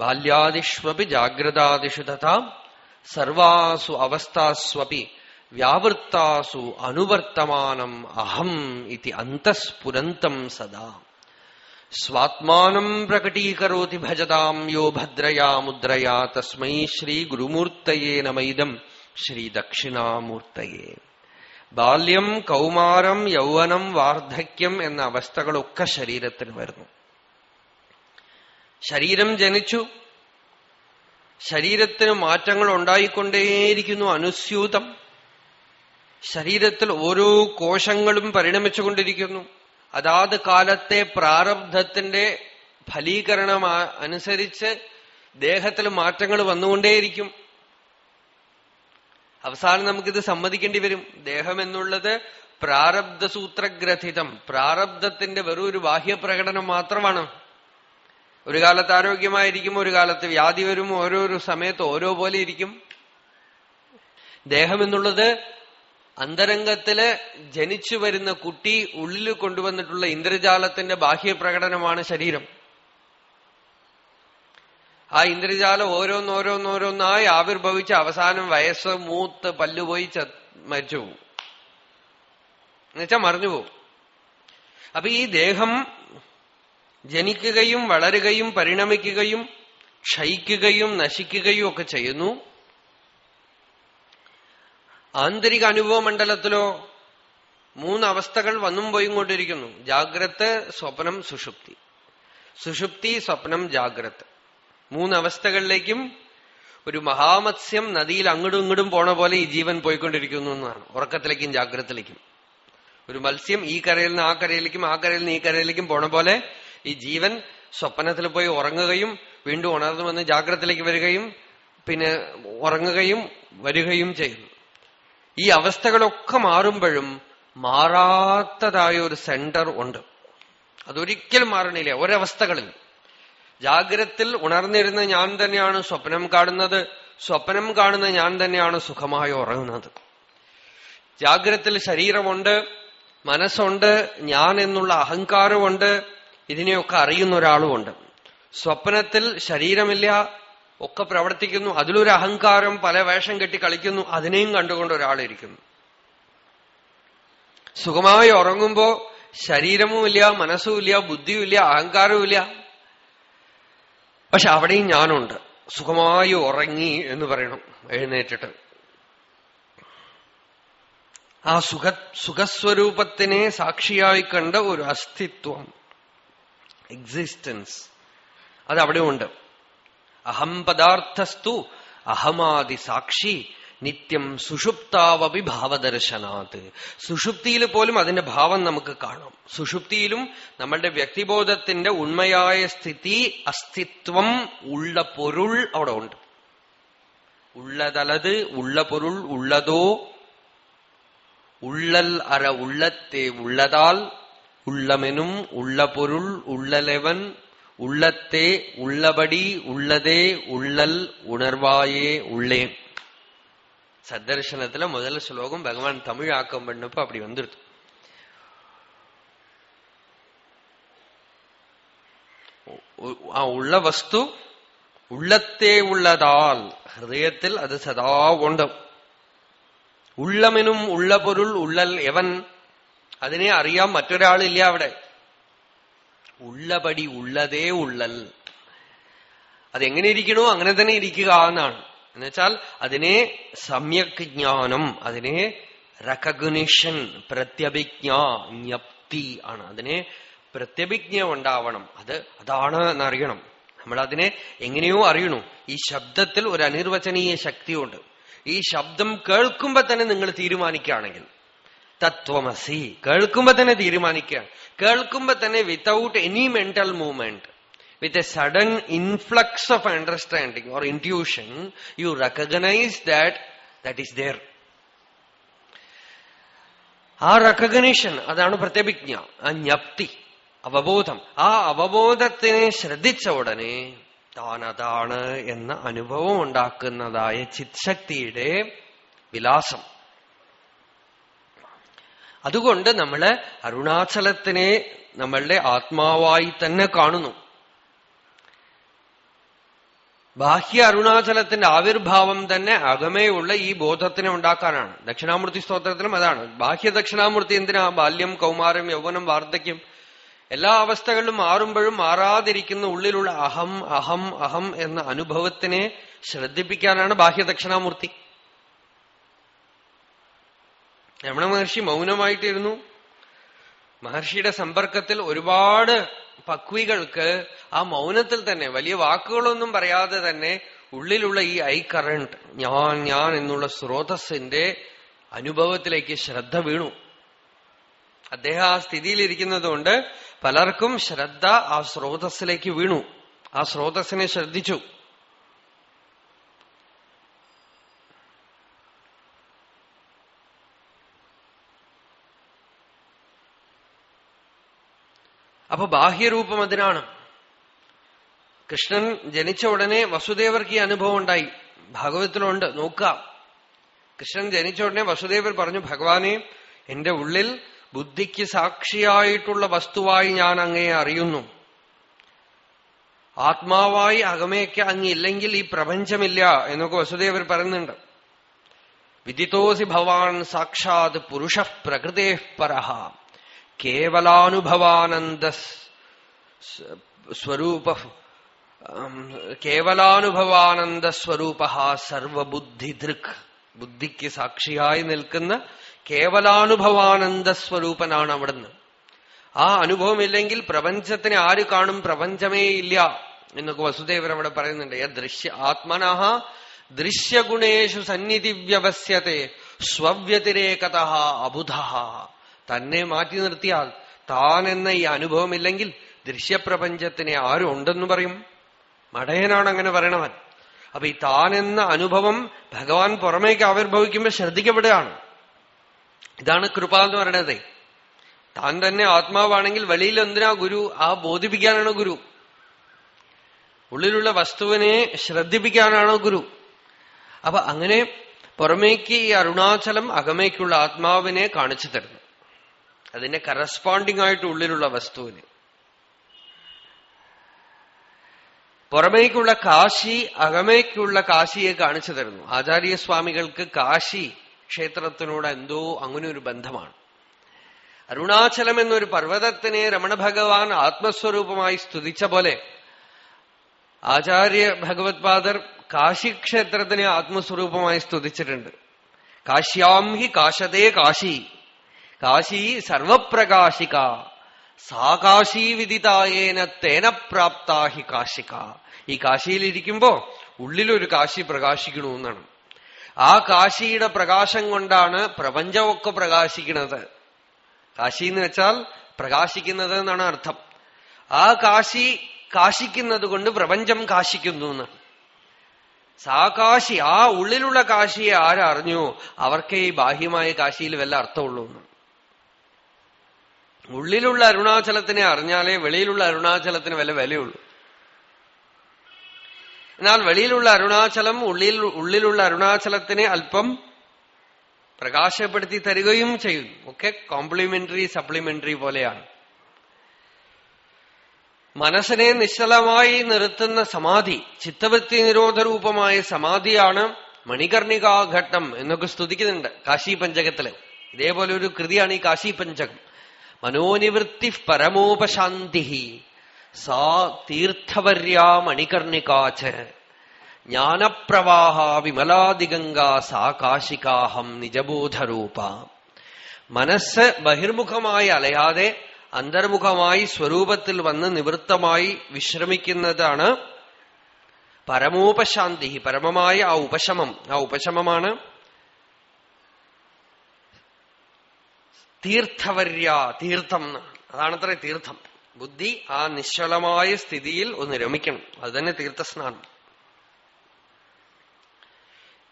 ബാല്യാദിഷ്വപി ജാഗ്രതാദിഷു തഥാ സർവാസു അവസ്ഥാസ്വപി വ്യാവൃത്താസു അനുവർത്തമാനം അഹം ഇതി അന്തസ്ഫുരന്തം സദാ. സ്വാത്മാനം പ്രകടീകരോതി ഭജതാം യോ ഭദ്രയാ മുദ്രയാ തസ്മൈ ശ്രീ ഗുരുമൂർത്തയേ നമൈദം ശ്രീ ദക്ഷിണാമൂർത്തയേ. ബാല്യം കൗമാരം യൗവനം വാർദ്ധക്യം എന്ന അവസ്ഥകളൊക്കെ ശരീരത്തിന് വരുന്നു. ശരീരം ജനിച്ചു. ശരീരത്തിന് മാറ്റങ്ങൾ ഉണ്ടായിക്കൊണ്ടേയിരിക്കുന്നു അനുസ്യൂതം. ശരീരത്തിൽ ഓരോ കോശങ്ങളും പരിണമിച്ചുകൊണ്ടിരിക്കുന്നു. അതാത് കാലത്തെ പ്രാരബ്ധത്തിന്റെ ഫലീകരണം അനുസരിച്ച് ദേഹത്തിൽ മാറ്റങ്ങൾ വന്നുകൊണ്ടേയിരിക്കും. അവസാനം നമുക്കിത് സമ്മതിക്കേണ്ടി വരും. ദേഹം എന്നുള്ളത് പ്രാരബ്ധ സൂത്രഗ്രഥിതം. പ്രാരബ്ധത്തിന്റെ വെറും ഒരു ബാഹ്യപ്രകടനം മാത്രമാണ്. ഒരു കാലത്ത് ആരോഗ്യമായിരിക്കും ഒരു കാലത്ത് വ്യാധി വരും ഓരോരോ സമയത്ത് ഓരോ പോലെ ഇരിക്കും. ദേഹം എന്നുള്ളത് അന്തരംഗത്തിൽ ജനിച്ചു വരുന്ന കുട്ടി ഉള്ളിൽ കൊണ്ടുവന്നിട്ടുള്ള ഇന്ദ്രജാലത്തിന്റെ ബാഹ്യപ്രകടനമാണ് ശരീരം. ആ ഇന്ദ്രജാലം ഓരോന്നോരോന്നോരോന്നായി ആവിർഭവിച്ച് അവസാനം വയസ്സ് മൂത്ത് പല്ലുപോയി ച മരിച്ചു പോകും എന്നുവെച്ചാൽ മറിഞ്ഞുപോകും അപ്പൊ ഈ ദേഹം ജനിക്കുകയും വളരുകയും പരിണമിക്കുകയും ക്ഷയിക്കുകയും നശിക്കുകയും ഒക്കെ ചെയ്യുന്നു. ആന്തരിക അനുഭവ മണ്ഡലത്തിലോ മൂന്ന് അവസ്ഥകൾ വന്നും പോയും കൊണ്ടിരിക്കുന്നു. ജാഗ്രത് സ്വപ്നം സുഷുപ്തി. സുഷുപ്തി സ്വപ്നം ജാഗ്രത്. മൂന്ന് അവസ്ഥകളിലേക്കും ഒരു മഹാമത്സ്യം നദിയിൽ അങ്ങോട്ടും ഇങ്ങോട്ടും പോണ പോലെ ഈ ജീവൻ പോയിക്കൊണ്ടിരിക്കുന്നു എന്നാണ്. ഉറക്കത്തിലേക്കും ജാഗ്രതത്തിലേക്കും. ഒരു മത്സ്യം ഈ കരയിൽ നിന്ന് ആ കരയിലേക്കും ആ കരയിൽ നിന്ന് ഈ കരയിലേക്കും പോണ പോലെ ഈ ജീവൻ സ്വപ്നത്തിൽ പോയി ഉറങ്ങുകയും വീണ്ടും ഉണർന്നു വന്ന് ജാഗ്രതത്തിലേക്ക് വരികയും പിന്നെ ഉറങ്ങുകയും വരികയും ചെയ്യുന്നു. ഈ അവസ്ഥകളൊക്കെ മാറുമ്പോഴും മാറാത്തതായ ഒരു സെന്റർ ഉണ്ട്. അതൊരിക്കലും മാറണില്ല ഒരവസ്ഥകളിൽ. ജാഗ്രത്തിൽ ഉണർന്നിരുന്ന ഞാൻ തന്നെയാണ് സ്വപ്നം കാണുന്നത് സ്വപ്നം കാണുന്ന ഞാൻ തന്നെയാണ് സുഖമായി ഉറങ്ങുന്നത്. ജാഗ്രത്തിൽ ശരീരമുണ്ട് മനസ്സുണ്ട് ഞാൻ എന്നുള്ള അഹങ്കാരമുണ്ട് ഇതിനെയൊക്കെ അറിയുന്ന ഒരാളുമുണ്ട്. സ്വപ്നത്തിൽ ശരീരമില്ല ഒക്കെ പ്രവർത്തിക്കുന്നു. അതിലൊരു അഹങ്കാരം പല വേഷം കെട്ടി കളിക്കുന്നു. അതിനെയും കണ്ടുകൊണ്ട് ഒരാളിരിക്കുന്നു. സുഖമായി ഉറങ്ങുമ്പോ ശരീരവുമില്ല മനസ്സുമില്ല ബുദ്ധിയുമില്ല അഹങ്കാരവുമില്ല. പക്ഷെ അവിടെയും ഞാനുണ്ട്. സുഖമായി ഉറങ്ങി എന്ന് പറയണം എഴുന്നേറ്റിട്ട്. ആ സുഖ സുഖസ്വരൂപത്തിനെ സാക്ഷിയായി കണ്ട ഒരു അസ്തിത്വം എക്സിസ്റ്റൻസ് അത് അവിടെ ഉണ്ട് അഹം പദാർത്ഥസ്തു അഹമാദി സാക്ഷി നിത്യം സുഷുപ്താവപി ഭാവദർശനാത്. സുഷുപ്തിയിൽ പോലും അതിന്റെ ഭാവം നമുക്ക് കാണാം. സുഷുപ്തിയിലും നമ്മളുടെ വ്യക്തിബോധത്തിന്റെ ഉണ്മയായ സ്ഥിതി അസ്തിത്വം ഉള്ള പൊരുൾ അവിടെ ഉണ്ട്. ഉള്ളതലത് ഉള്ള പൊരുൾ ഉള്ളതോ ഉള്ളൽ അര ഉള്ളത്തെ ഉള്ളതാൽ ഉള്ളമെനും ഉള്ള പൊരുൾ ഉള്ളലെവൻ உள்ளத்தே உள்ளபடி உள்ளதே உள்ளல் உணர்வாயே உள்ளே சத்தர்சனத்துல முதல் ஸ்லோகம் பகவான் தமிழ் ஆக்கம் பண்ணப்ப அப்படி வந்துருது ഉള്ള വസ്തു ഉള്ളത്തെ ഉള്ളതാൽ ഹൃദയത്തിൽ അത് സദാ ഉണ്ട് ഉള്ളമെനും ഉള്ള പൊരുൾ ഉള്ളൽ എവൻ അതിനെ അറിയാൻ മറ്റൊരാളില്ല അവിടെ ഉള്ളപടി ഉള്ളതേ ഉള്ളൽ. അതെങ്ങനെ ഇരിക്കണോ അങ്ങനെ തന്നെ ഇരിക്കുക എന്നാണ്. എന്നുവെച്ചാൽ അതിനെ സമ്യക് ജ്ഞാനം അതിനെ റെക്കഗ്നിഷൻ പ്രത്യഭിജ്ഞ ജ്ഞപ്തി ആണ്. അതിനെ പ്രത്യഭിജ്ഞ ഉണ്ടാവണം. അത് അതാണ് എന്നറിയണം. നമ്മൾ അതിനെ എങ്ങനെയോ അറിയണു. ഈ ശബ്ദത്തിൽ ഒരു അനിർവചനീയ ശക്തിയുണ്ട്. ഈ ശബ്ദം കേൾക്കുമ്പോ തന്നെ നിങ്ങൾ തീരുമാനിക്കുകയാണെങ്കിൽ തത്വമസി കേൾക്കുമ്പോ തന്നെ തീരുമാനിക്കുക. കേൾക്കുമ്പോ തന്നെ without any mental movement with a sudden influx of understanding or intuition you recognise that that is there ആ റെക്കഗ്നീഷൻ അതാണ് പ്രത്യഭിജ്ഞ ആ ജ്ഞപ്തി അവബോധം. ആ അവബോധത്തിനെ ശ്രദ്ധിച്ച ഉടനെ താനതാണ് എന്ന അനുഭവം ഉണ്ടാക്കുന്നതായ ചിത്ശക്തിയുടെ വിലാസം. അതുകൊണ്ട് നമ്മൾ അരുണാചലത്തിനെ നമ്മളുടെ ആത്മാവായി തന്നെ കാണുന്നു. ബാഹ്യ അരുണാചലത്തിന്റെ ആവിർഭാവം തന്നെ അകമേയുള്ള ഈ ബോധത്തിനെ ഉണ്ടാക്കാനാണ്. ദക്ഷിണാമൂർത്തി സ്തോത്രത്തിലും അതാണ്. ബാഹ്യ ദക്ഷിണാമൂർത്തി എന്തിനാ? ബാല്യം കൗമാരം യൗവനം വാർദ്ധക്യം എല്ലാ അവസ്ഥകളിലും മാറുമ്പോഴും മാറാതിരിക്കുന്ന ഉള്ളിലുള്ള അഹം അഹം അഹം എന്ന അനുഭവത്തിനെ ശ്രദ്ധിപ്പിക്കാനാണ് ബാഹ്യ ദക്ഷിണാമൂർത്തി. രമണ മഹർഷി മൗനമായിട്ടിരുന്നു. മഹർഷിയുടെ സമ്പർക്കത്തിൽ ഒരുപാട് പക്വികൾക്ക് ആ മൗനത്തിൽ തന്നെ വലിയ വാക്കുകളൊന്നും പറയാതെ തന്നെ ഉള്ളിലുള്ള ഈ ഐ കറണ്ട് ഞാൻ ഞാൻ എന്നുള്ള സ്രോതസ്സിന്റെ അനുഭവത്തിലേക്ക് ശ്രദ്ധ വീണു. അദ്ദേഹം ആ സ്ഥിതിയിലിരിക്കുന്നതുകൊണ്ട് പലർക്കും ശ്രദ്ധ ആ സ്രോതസ്സിലേക്ക് വീണു. ആ സ്രോതസ്സിനെ ശ്രദ്ധിച്ചു. അപ്പൊ ബാഹ്യരൂപം അതിനാണ്. കൃഷ്ണൻ ജനിച്ച ഉടനെ വസുദേവർക്ക് ഈ അനുഭവം ഉണ്ടായി. ഭാഗവതത്തിലുണ്ട്. നോക്കുക കൃഷ്ണൻ ജനിച്ച ഉടനെ വസുദേവർ പറഞ്ഞു ഭഗവാനെ എന്റെ ഉള്ളിൽ ബുദ്ധിക്ക് സാക്ഷിയായിട്ടുള്ള വസ്തുവായി ഞാൻ അങ്ങയെ അറിയുന്നു. ആത്മാവായി അകമയ്ക്ക് അങ്ങില്ലെങ്കിൽ ഈ പ്രപഞ്ചമില്ല എന്നൊക്കെ വസുദേവർ പറയുന്നുണ്ട്. വിദിതോസി ഭവാൻ സാക്ഷാത് പുരുഷ പ്രകൃതേ പരഹ. കേവലാനുഭവാനന്ദ സ്വരൂപ കേവലാനുഭവാനന്ദ സ്വരൂപ സർവബുദ്ധിദൃക്. ബുദ്ധിക്ക് സാക്ഷിയായി നിൽക്കുന്ന കേവലാനുഭവാനന്ദ സ്വരൂപനാണ് അവിടുന്ന്. ആ അനുഭവമില്ലെങ്കിൽ പ്രപഞ്ചത്തിനെ ആര് കാണും? പ്രപഞ്ചമേ ഇല്ല എന്നൊക്കെ വസുദേവൻ അവിടെ പറയുന്നുണ്ട്. ദൃശ്യ ആത്മനഃ ദൃശ്യഗുണേഷു സന്നിധി വ്യവസ്യത്തെ സ്വവ്യതിരേകത അബുധ തന്നെ മാറ്റി നിർത്തിയാൽ താൻ എന്ന ഈ അനുഭവമില്ലെങ്കിൽ ദൃശ്യപ്രപഞ്ചത്തിനെ ആരും ഉണ്ടെന്ന് പറയും. മടയനാണ് അങ്ങനെ പറയണവൻ. അപ്പൊ ഈ താൻ എന്ന അനുഭവം ഭഗവാൻ പുറമേക്ക് ആവിർഭവിക്കുമ്പോൾ ശ്രദ്ധിക്കപ്പെടുകയാണ്. ഇതാണ് കൃപ എന്ന് പറയണത്. താൻ തന്നെ ആത്മാവാണെങ്കിൽ വെളിയിൽ എന്തിനാ ഗുരു? ആ ബോധിപ്പിക്കാനാണോ ഗുരു? ഉള്ളിലുള്ള വസ്തുവിനെ ശ്രദ്ധിപ്പിക്കാനാണ് ഗുരു? അപ്പൊ അങ്ങനെ പുറമേക്ക് ഈ അരുണാചലം അകമേക്കുള്ള ആത്മാവിനെ കാണിച്ചു തരുന്നു. അതിന്റെ കറസ്പോണ്ടിങ് ആയിട്ട് ഉള്ളിലുള്ള വസ്തുവിന്. പുറമേക്കുള്ള കാശി അകമേക്കുള്ള കാശിയെ കാണിച്ചു തരുന്നു. ആചാര്യസ്വാമികൾക്ക് കാശി ക്ഷേത്രത്തിനോട് എന്തോ അങ്ങനെ ഒരു ബന്ധമാണ്. അരുണാചലം എന്നൊരു പർവതത്തിനെ രമണ ഭഗവാൻ ആത്മസ്വരൂപമായി സ്തുതിച്ച പോലെ ആചാര്യ ഭഗവത് പാദർ കാശി ക്ഷേത്രത്തിനെ ആത്മസ്വരൂപമായി സ്തുതിച്ചിട്ടുണ്ട്. കാശ്യാം ഹി കാശതേ കാശി. കാശി സർവപ്രകാശിക. സാകാശി വിദിതായേന തേന പ്രാപ്താഹി കാശിക. ഈ കാശിയിലിരിക്കുമ്പോ ഉള്ളിലൊരു കാശി പ്രകാശിക്കണു എന്നാണ് ആ കാശിയുടെ പ്രകാശം കൊണ്ടാണ് പ്രപഞ്ചമൊക്കെ പ്രകാശിക്കുന്നത് കാശി എന്ന് വെച്ചാൽ പ്രകാശിക്കുന്നത് എന്നാണ് അർത്ഥം. ആ കാശി കാശിക്കുന്നത് കൊണ്ട് പ്രപഞ്ചം കാശിക്കുന്നു എന്നാണ് സാകാശി ആ ഉള്ളിലുള്ള കാശിയെ ആരറിഞ്ഞു? അവർക്കേ ഈ ബാഹ്യമായ കാശിയിൽ വല്ല അർത്ഥമുള്ളൂ ഉള്ളിലുള്ള അരുണാചലത്തിനെ അറിഞ്ഞാലേ വെളിയിലുള്ള അരുണാചലത്തിന് വല്ല വിലയുള്ളൂ. എന്നാൽ വെളിയിലുള്ള അരുണാചലം ഉള്ളിൽ ഉള്ളിലുള്ള അരുണാചലത്തിനെ അല്പം പ്രകാശപ്പെടുത്തി തരികയും ചെയ്യും ഒക്കെ കോംപ്ലിമെന്ററി സപ്ലിമെന്ററി പോലെയാണ്. മനസ്സിനെ നിശ്ചലമായി നിർത്തുന്ന സമാധി ചിത്തവൃത്തി നിരോധരൂപമായ സമാധിയാണ് മണികർണികാഘട്ടം എന്നൊക്കെ സ്തുതിക്കുന്നുണ്ട് കാശി പഞ്ചകത്തിൽ ഇതേപോലെ ഒരു കൃതിയാണ് ഈ കാശി പഞ്ചകം മനോനിവൃത്തി പരമോപശാന്തി സാ തീർത്ഥവര്യാ മണികർണികാച്ച് ജ്ഞാനപ്രവാഹ വിമലാദിഗംഗ സാകാശികാഹം നിജബോധരൂപ. മനസ്സ് ബഹിർമുഖമായി അലയാതെ അന്തർമുഖമായി സ്വരൂപത്തിൽ വന്ന് നിവൃത്തമായി വിശ്രമിക്കുന്നതാണ് പരമോപശാന്തി. പരമമായ ആ ഉപശമം. ആ ഉപശമമാണ് തീർത്ഥവർയ തീർത്ഥം അതാണത്ര തീർത്ഥം. ബുദ്ധി ആ നിശ്ചലമായ സ്ഥിതിയിൽ ഒന്ന് രമിക്കണം. അത് തന്നെ തീർത്ഥസ്നാനം.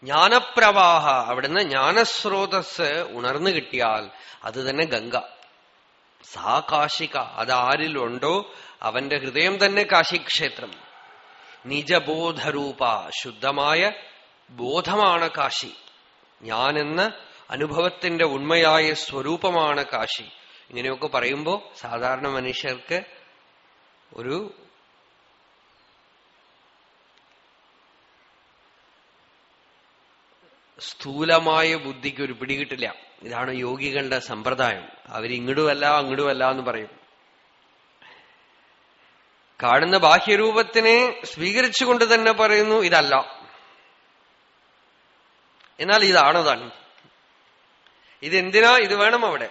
ജ്ഞാനപ്രവാഹ. അവിടുന്ന് ജ്ഞാനസ്രോതസ് ഉണർന്നു കിട്ടിയാൽ അത് തന്നെ ഗംഗ. സാ കാശിക അത് ആരിലുണ്ടോ? അവന്റെ ഹൃദയം തന്നെ കാശിക്ഷേത്രം. നിജബോധരൂപ. ശുദ്ധമായ ബോധമാണ് കാശി. ഞാനെന്ന അനുഭവത്തിന്റെ ഉണ്മയായ സ്വരൂപമാണ് കാശി. ഇങ്ങനെയൊക്കെ പറയുമ്പോൾ സാധാരണ മനുഷ്യർക്ക് ഒരു സ്ഥൂലമായ ബുദ്ധിക്ക് ഒരു പിടികിട്ടില്ല. ഇതാണ് യോഗികളുടെ സമ്പ്രദായം. അവരിങ്ങടുമല്ല അങ്ങടുമല്ല എന്ന് പറയും. കാണുന്ന ബാഹ്യരൂപത്തിനെ സ്വീകരിച്ചുകൊണ്ട് തന്നെ പറയുന്നു ഇതല്ല. എന്നാൽ ഇതാണ് താൻ ഇതെന്തിനാ ഇത് വേണം അവിടെ?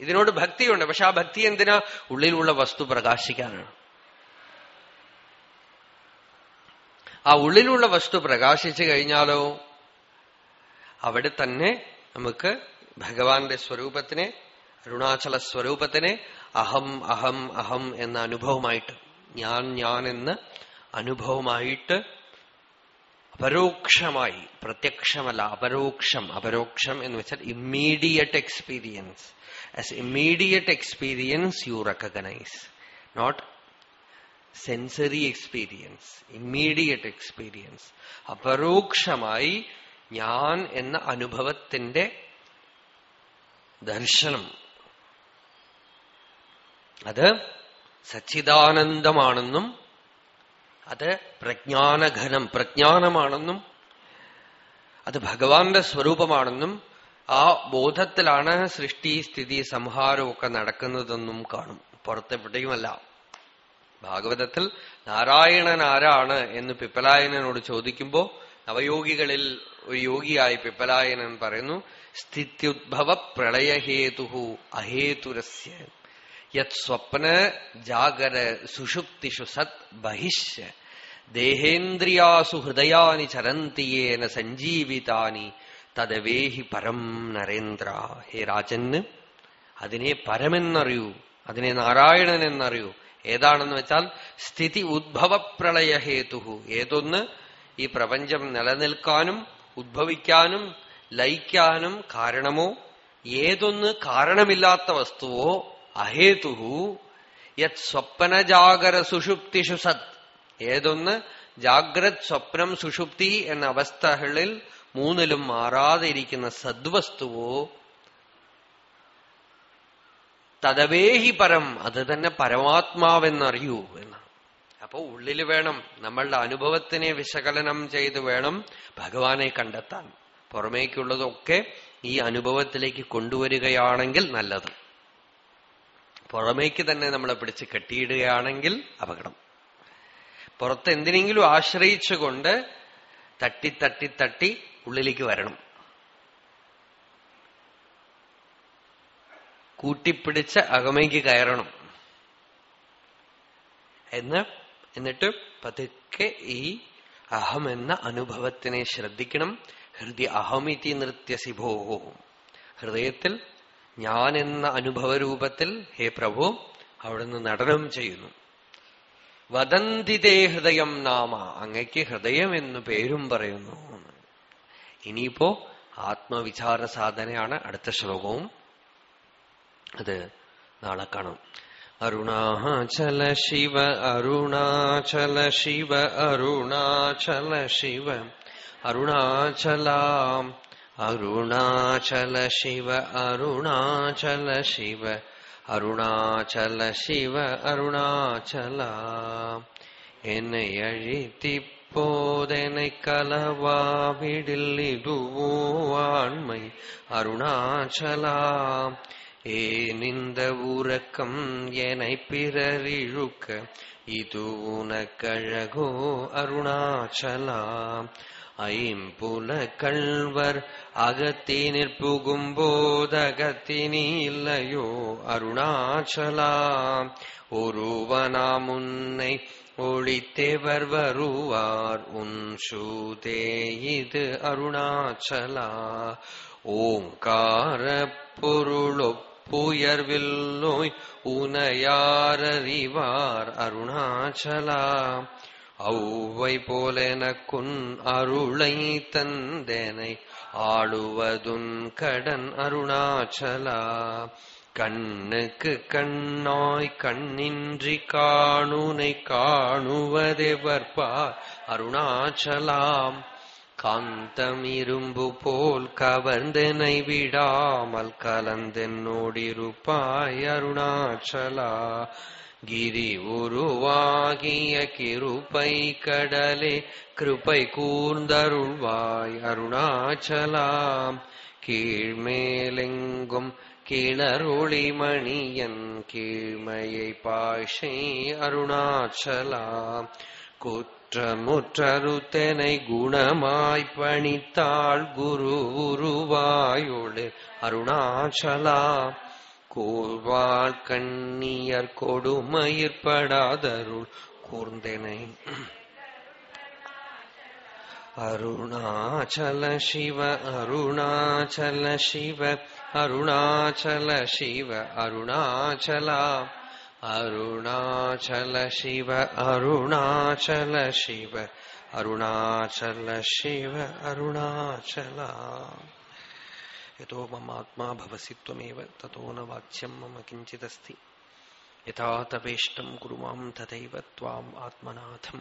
ഇതിനോട് ഭക്തിയുണ്ട്. പക്ഷെ ആ ഭക്തി എന്തിനാ? ഉള്ളിലുള്ള വസ്തു പ്രകാശിക്കാനാണ്. ആ ഉള്ളിലുള്ള വസ്തു പ്രകാശിച്ചു കഴിഞ്ഞാലോ അവിടെ തന്നെ നമുക്ക് ഭഗവാന്റെ സ്വരൂപത്തിനെ അരുണാചല സ്വരൂപത്തിനെ അഹം അഹം അഹം എന്ന അനുഭവമായിട്ട് ഞാൻ ഞാൻ എന്ന് അനുഭവമായിട്ട് അപരോക്ഷമായി പ്രത്യക്ഷമല്ല അപരോക്ഷം അപരോക്ഷം എന്ന് വെച്ചാൽ immediate experience as immediate experience you recognise not sensory experience immediate experience അപരോക്ഷമായി ഞാൻ എന്ന അനുഭവത്തിന്റെ ദർശനം. അത് സച്ചിദാനന്ദമാണെന്നും അത് പ്രജ്ഞാനഘനം പ്രജ്ഞാനമാണെന്നും അത് ഭഗവാന്റെ സ്വരൂപമാണെന്നും ആ ബോധത്തിലാണ് സൃഷ്ടി സ്ഥിതി സംഹാരമൊക്കെ നടക്കുന്നതെന്നും കാണും. പുറത്തെവിടെയുമല്ല ഭാഗവതത്തിൽ നാരായണൻ ആരാണ് എന്ന് പിപ്പലായനോട് ചോദിക്കുമ്പോൾ നവയോഗികളിൽ ഒരു യോഗിയായി പിപ്പലായനൻ പറയുന്നു സ്ഥിത്യുദ്ഭവ പ്രളയഹേതു അഹേതുരസ്യ യത് സ്വപ്ന ജാഗര സുഷുപ്തിഷു സത് ബഹിഷ് ദേഹേന്ദ്രിയാസു ഹൃദയാനി ചരന്തിയേന സഞ്ജീവിതാനി തദവേഹി പരം നരേന്ദ്ര ഹേ രാജന് അതിനെ പരമെന്നറിയൂ അതിനെ നാരായണൻ എന്നറിയൂ ഏതാണെന്ന് വെച്ചാൽ സ്ഥിതി ഉദ്ഭവ പ്രളയഹേതു ഏതൊന്ന്? ഈ പ്രപഞ്ചം നിലനിൽക്കാനും ഉദ്ഭവിക്കാനും ലയിക്കാനും കാരണമോ? ഏതൊന്ന് കാരണമില്ലാത്ത വസ്തുവോ? അഹേതുഹു യത് സ്വപ്ന ജാഗര സുഷുപ്തിഷു സത്. ഏതൊന്ന്? ജാഗ്രത് സ്വപ്നം സുഷുപ്തി എന്ന അവസ്ഥകളിൽ മൂന്നിലും മാറാതെ ഇരിക്കുന്ന സദ്വസ്തുവോ തദവേഹി പരം അത് തന്നെ പരമാത്മാവെന്നറിയൂ എന്നാണ് അപ്പോ ഉള്ളിൽ വേണം നമ്മളുടെ അനുഭവത്തിനെ വിശകലനം ചെയ്ത് വേണം ഭഗവാനെ കണ്ടെത്താൻ. പുറമേക്കുള്ളതൊക്കെ ഈ അനുഭവത്തിലേക്ക് കൊണ്ടുവരികയാണെങ്കിൽ നല്ലത്. പുറമേക്ക് തന്നെ നമ്മളെ പിടിച്ച് കെട്ടിയിടുകയാണെങ്കിൽ അപകടം. പുറത്ത് എന്തിനെങ്കിലും ആശ്രയിച്ചുകൊണ്ട് തട്ടി തട്ടി തട്ടി ഉള്ളിലേക്ക് വരണം. കൂട്ടിപ്പിടിച്ച് അകമേക്ക് കയറണം. എന്ന് എന്നിട്ട് പതുക്കെ ഈ അഹം എന്ന അനുഭവത്തിനെ ശ്രദ്ധിക്കണം. ഹൃദയ അഹമിതി നൃത്യസിഭോ. ഹൃദയത്തിൽ ഞാൻ എന്ന അനുഭവരൂപത്തിൽ ഹേ പ്രഭു അവിടുന്ന് നടനം ചെയ്യുന്നു. വദന്തിതേ ഹൃദയം നാമ അങ്ങയ്ക്ക് ഹൃദയം എന്നു പേരും പറയുന്നു. ഇനിയിപ്പോ ആത്മവിചാര സാധനയാണ് അടുത്ത ശ്ലോകവും. അത് നാളെ കാണാം. അരുണാചല ശിവ അരുണാചല ശിവ അരുണാചല ശിവ അരുണാചലാം அருணாச்சல சிவ அருணாச்சல சிவ அருணாச்சல சிவ அருணாச்சலா. என்னை அழித்திப்போதனை கலவாவிடில் இதுவோ ஆண்மை அருணாச்சலா. ஏனிந்த உறக்கம் என பிறரிழுக்க இது உனக்கழகோ அருணாச்சலா. ஐம்புல கள்வர் அகத்தினிற் புகும்போதகத்தினி இல்லையோ அருணாச்சலா ஒருவனாம் உன்னை ஒளித்தேவர் வருவார் உன் சூதே இது அருணாச்சலா. ஓங்கார பொருளொப்புயர்வில் நோய் உனையாரறிவார் அருணாச்சலா. ஔவை போலெனக்குன் அருளை தந்தேனை ஆளுவதுன் கடன் அருணாச்சலா. கண்ணுக்கு கண்ணாய் கண்ணின்றி காணுனை காணுவதெவர்பா அருணாச்சலாம். காந்தம் இரும்பு போல் கவர்ந்தனை விடாமல் கலந்தென்னோடிருப்பாய் அருணாச்சலா. கிரி உருவாகிய கிருப்பை கடலே கிருப்பை கூர்ந்தருள்வாய் அருணாச்சலாம். கீழ்மேலெங்கும் கிணருளிமணியன் கீழ்மையை பாஷை அருணாச்சலாம். குற்றமுற்றருத்தனை குணமாய் பணித்தாள் குரு உருவாயுள் அருணாச்சலாம். கூர்வாள் கண்ணியர் கொடுமயிர்படாதருள் கூர்ந்தனை. அருணாச்சல சிவ அருணாச்சல சிவ அருணாச்சல சிவ அருணாச்சலா. அருணாச்சல சிவ அருணாச்சல சிவ அருணாச்சல சிவ அருணாச்சலா. യഥോ മമാത്മാ ഭവസി ത്വമേവ തഥോ ന വാച്യം മമ കിഞ്ചിതസ്തി യഥാ തപേഷ്ടം കുരു മാം തഥൈവ ത്വാം ആത്മനാഥം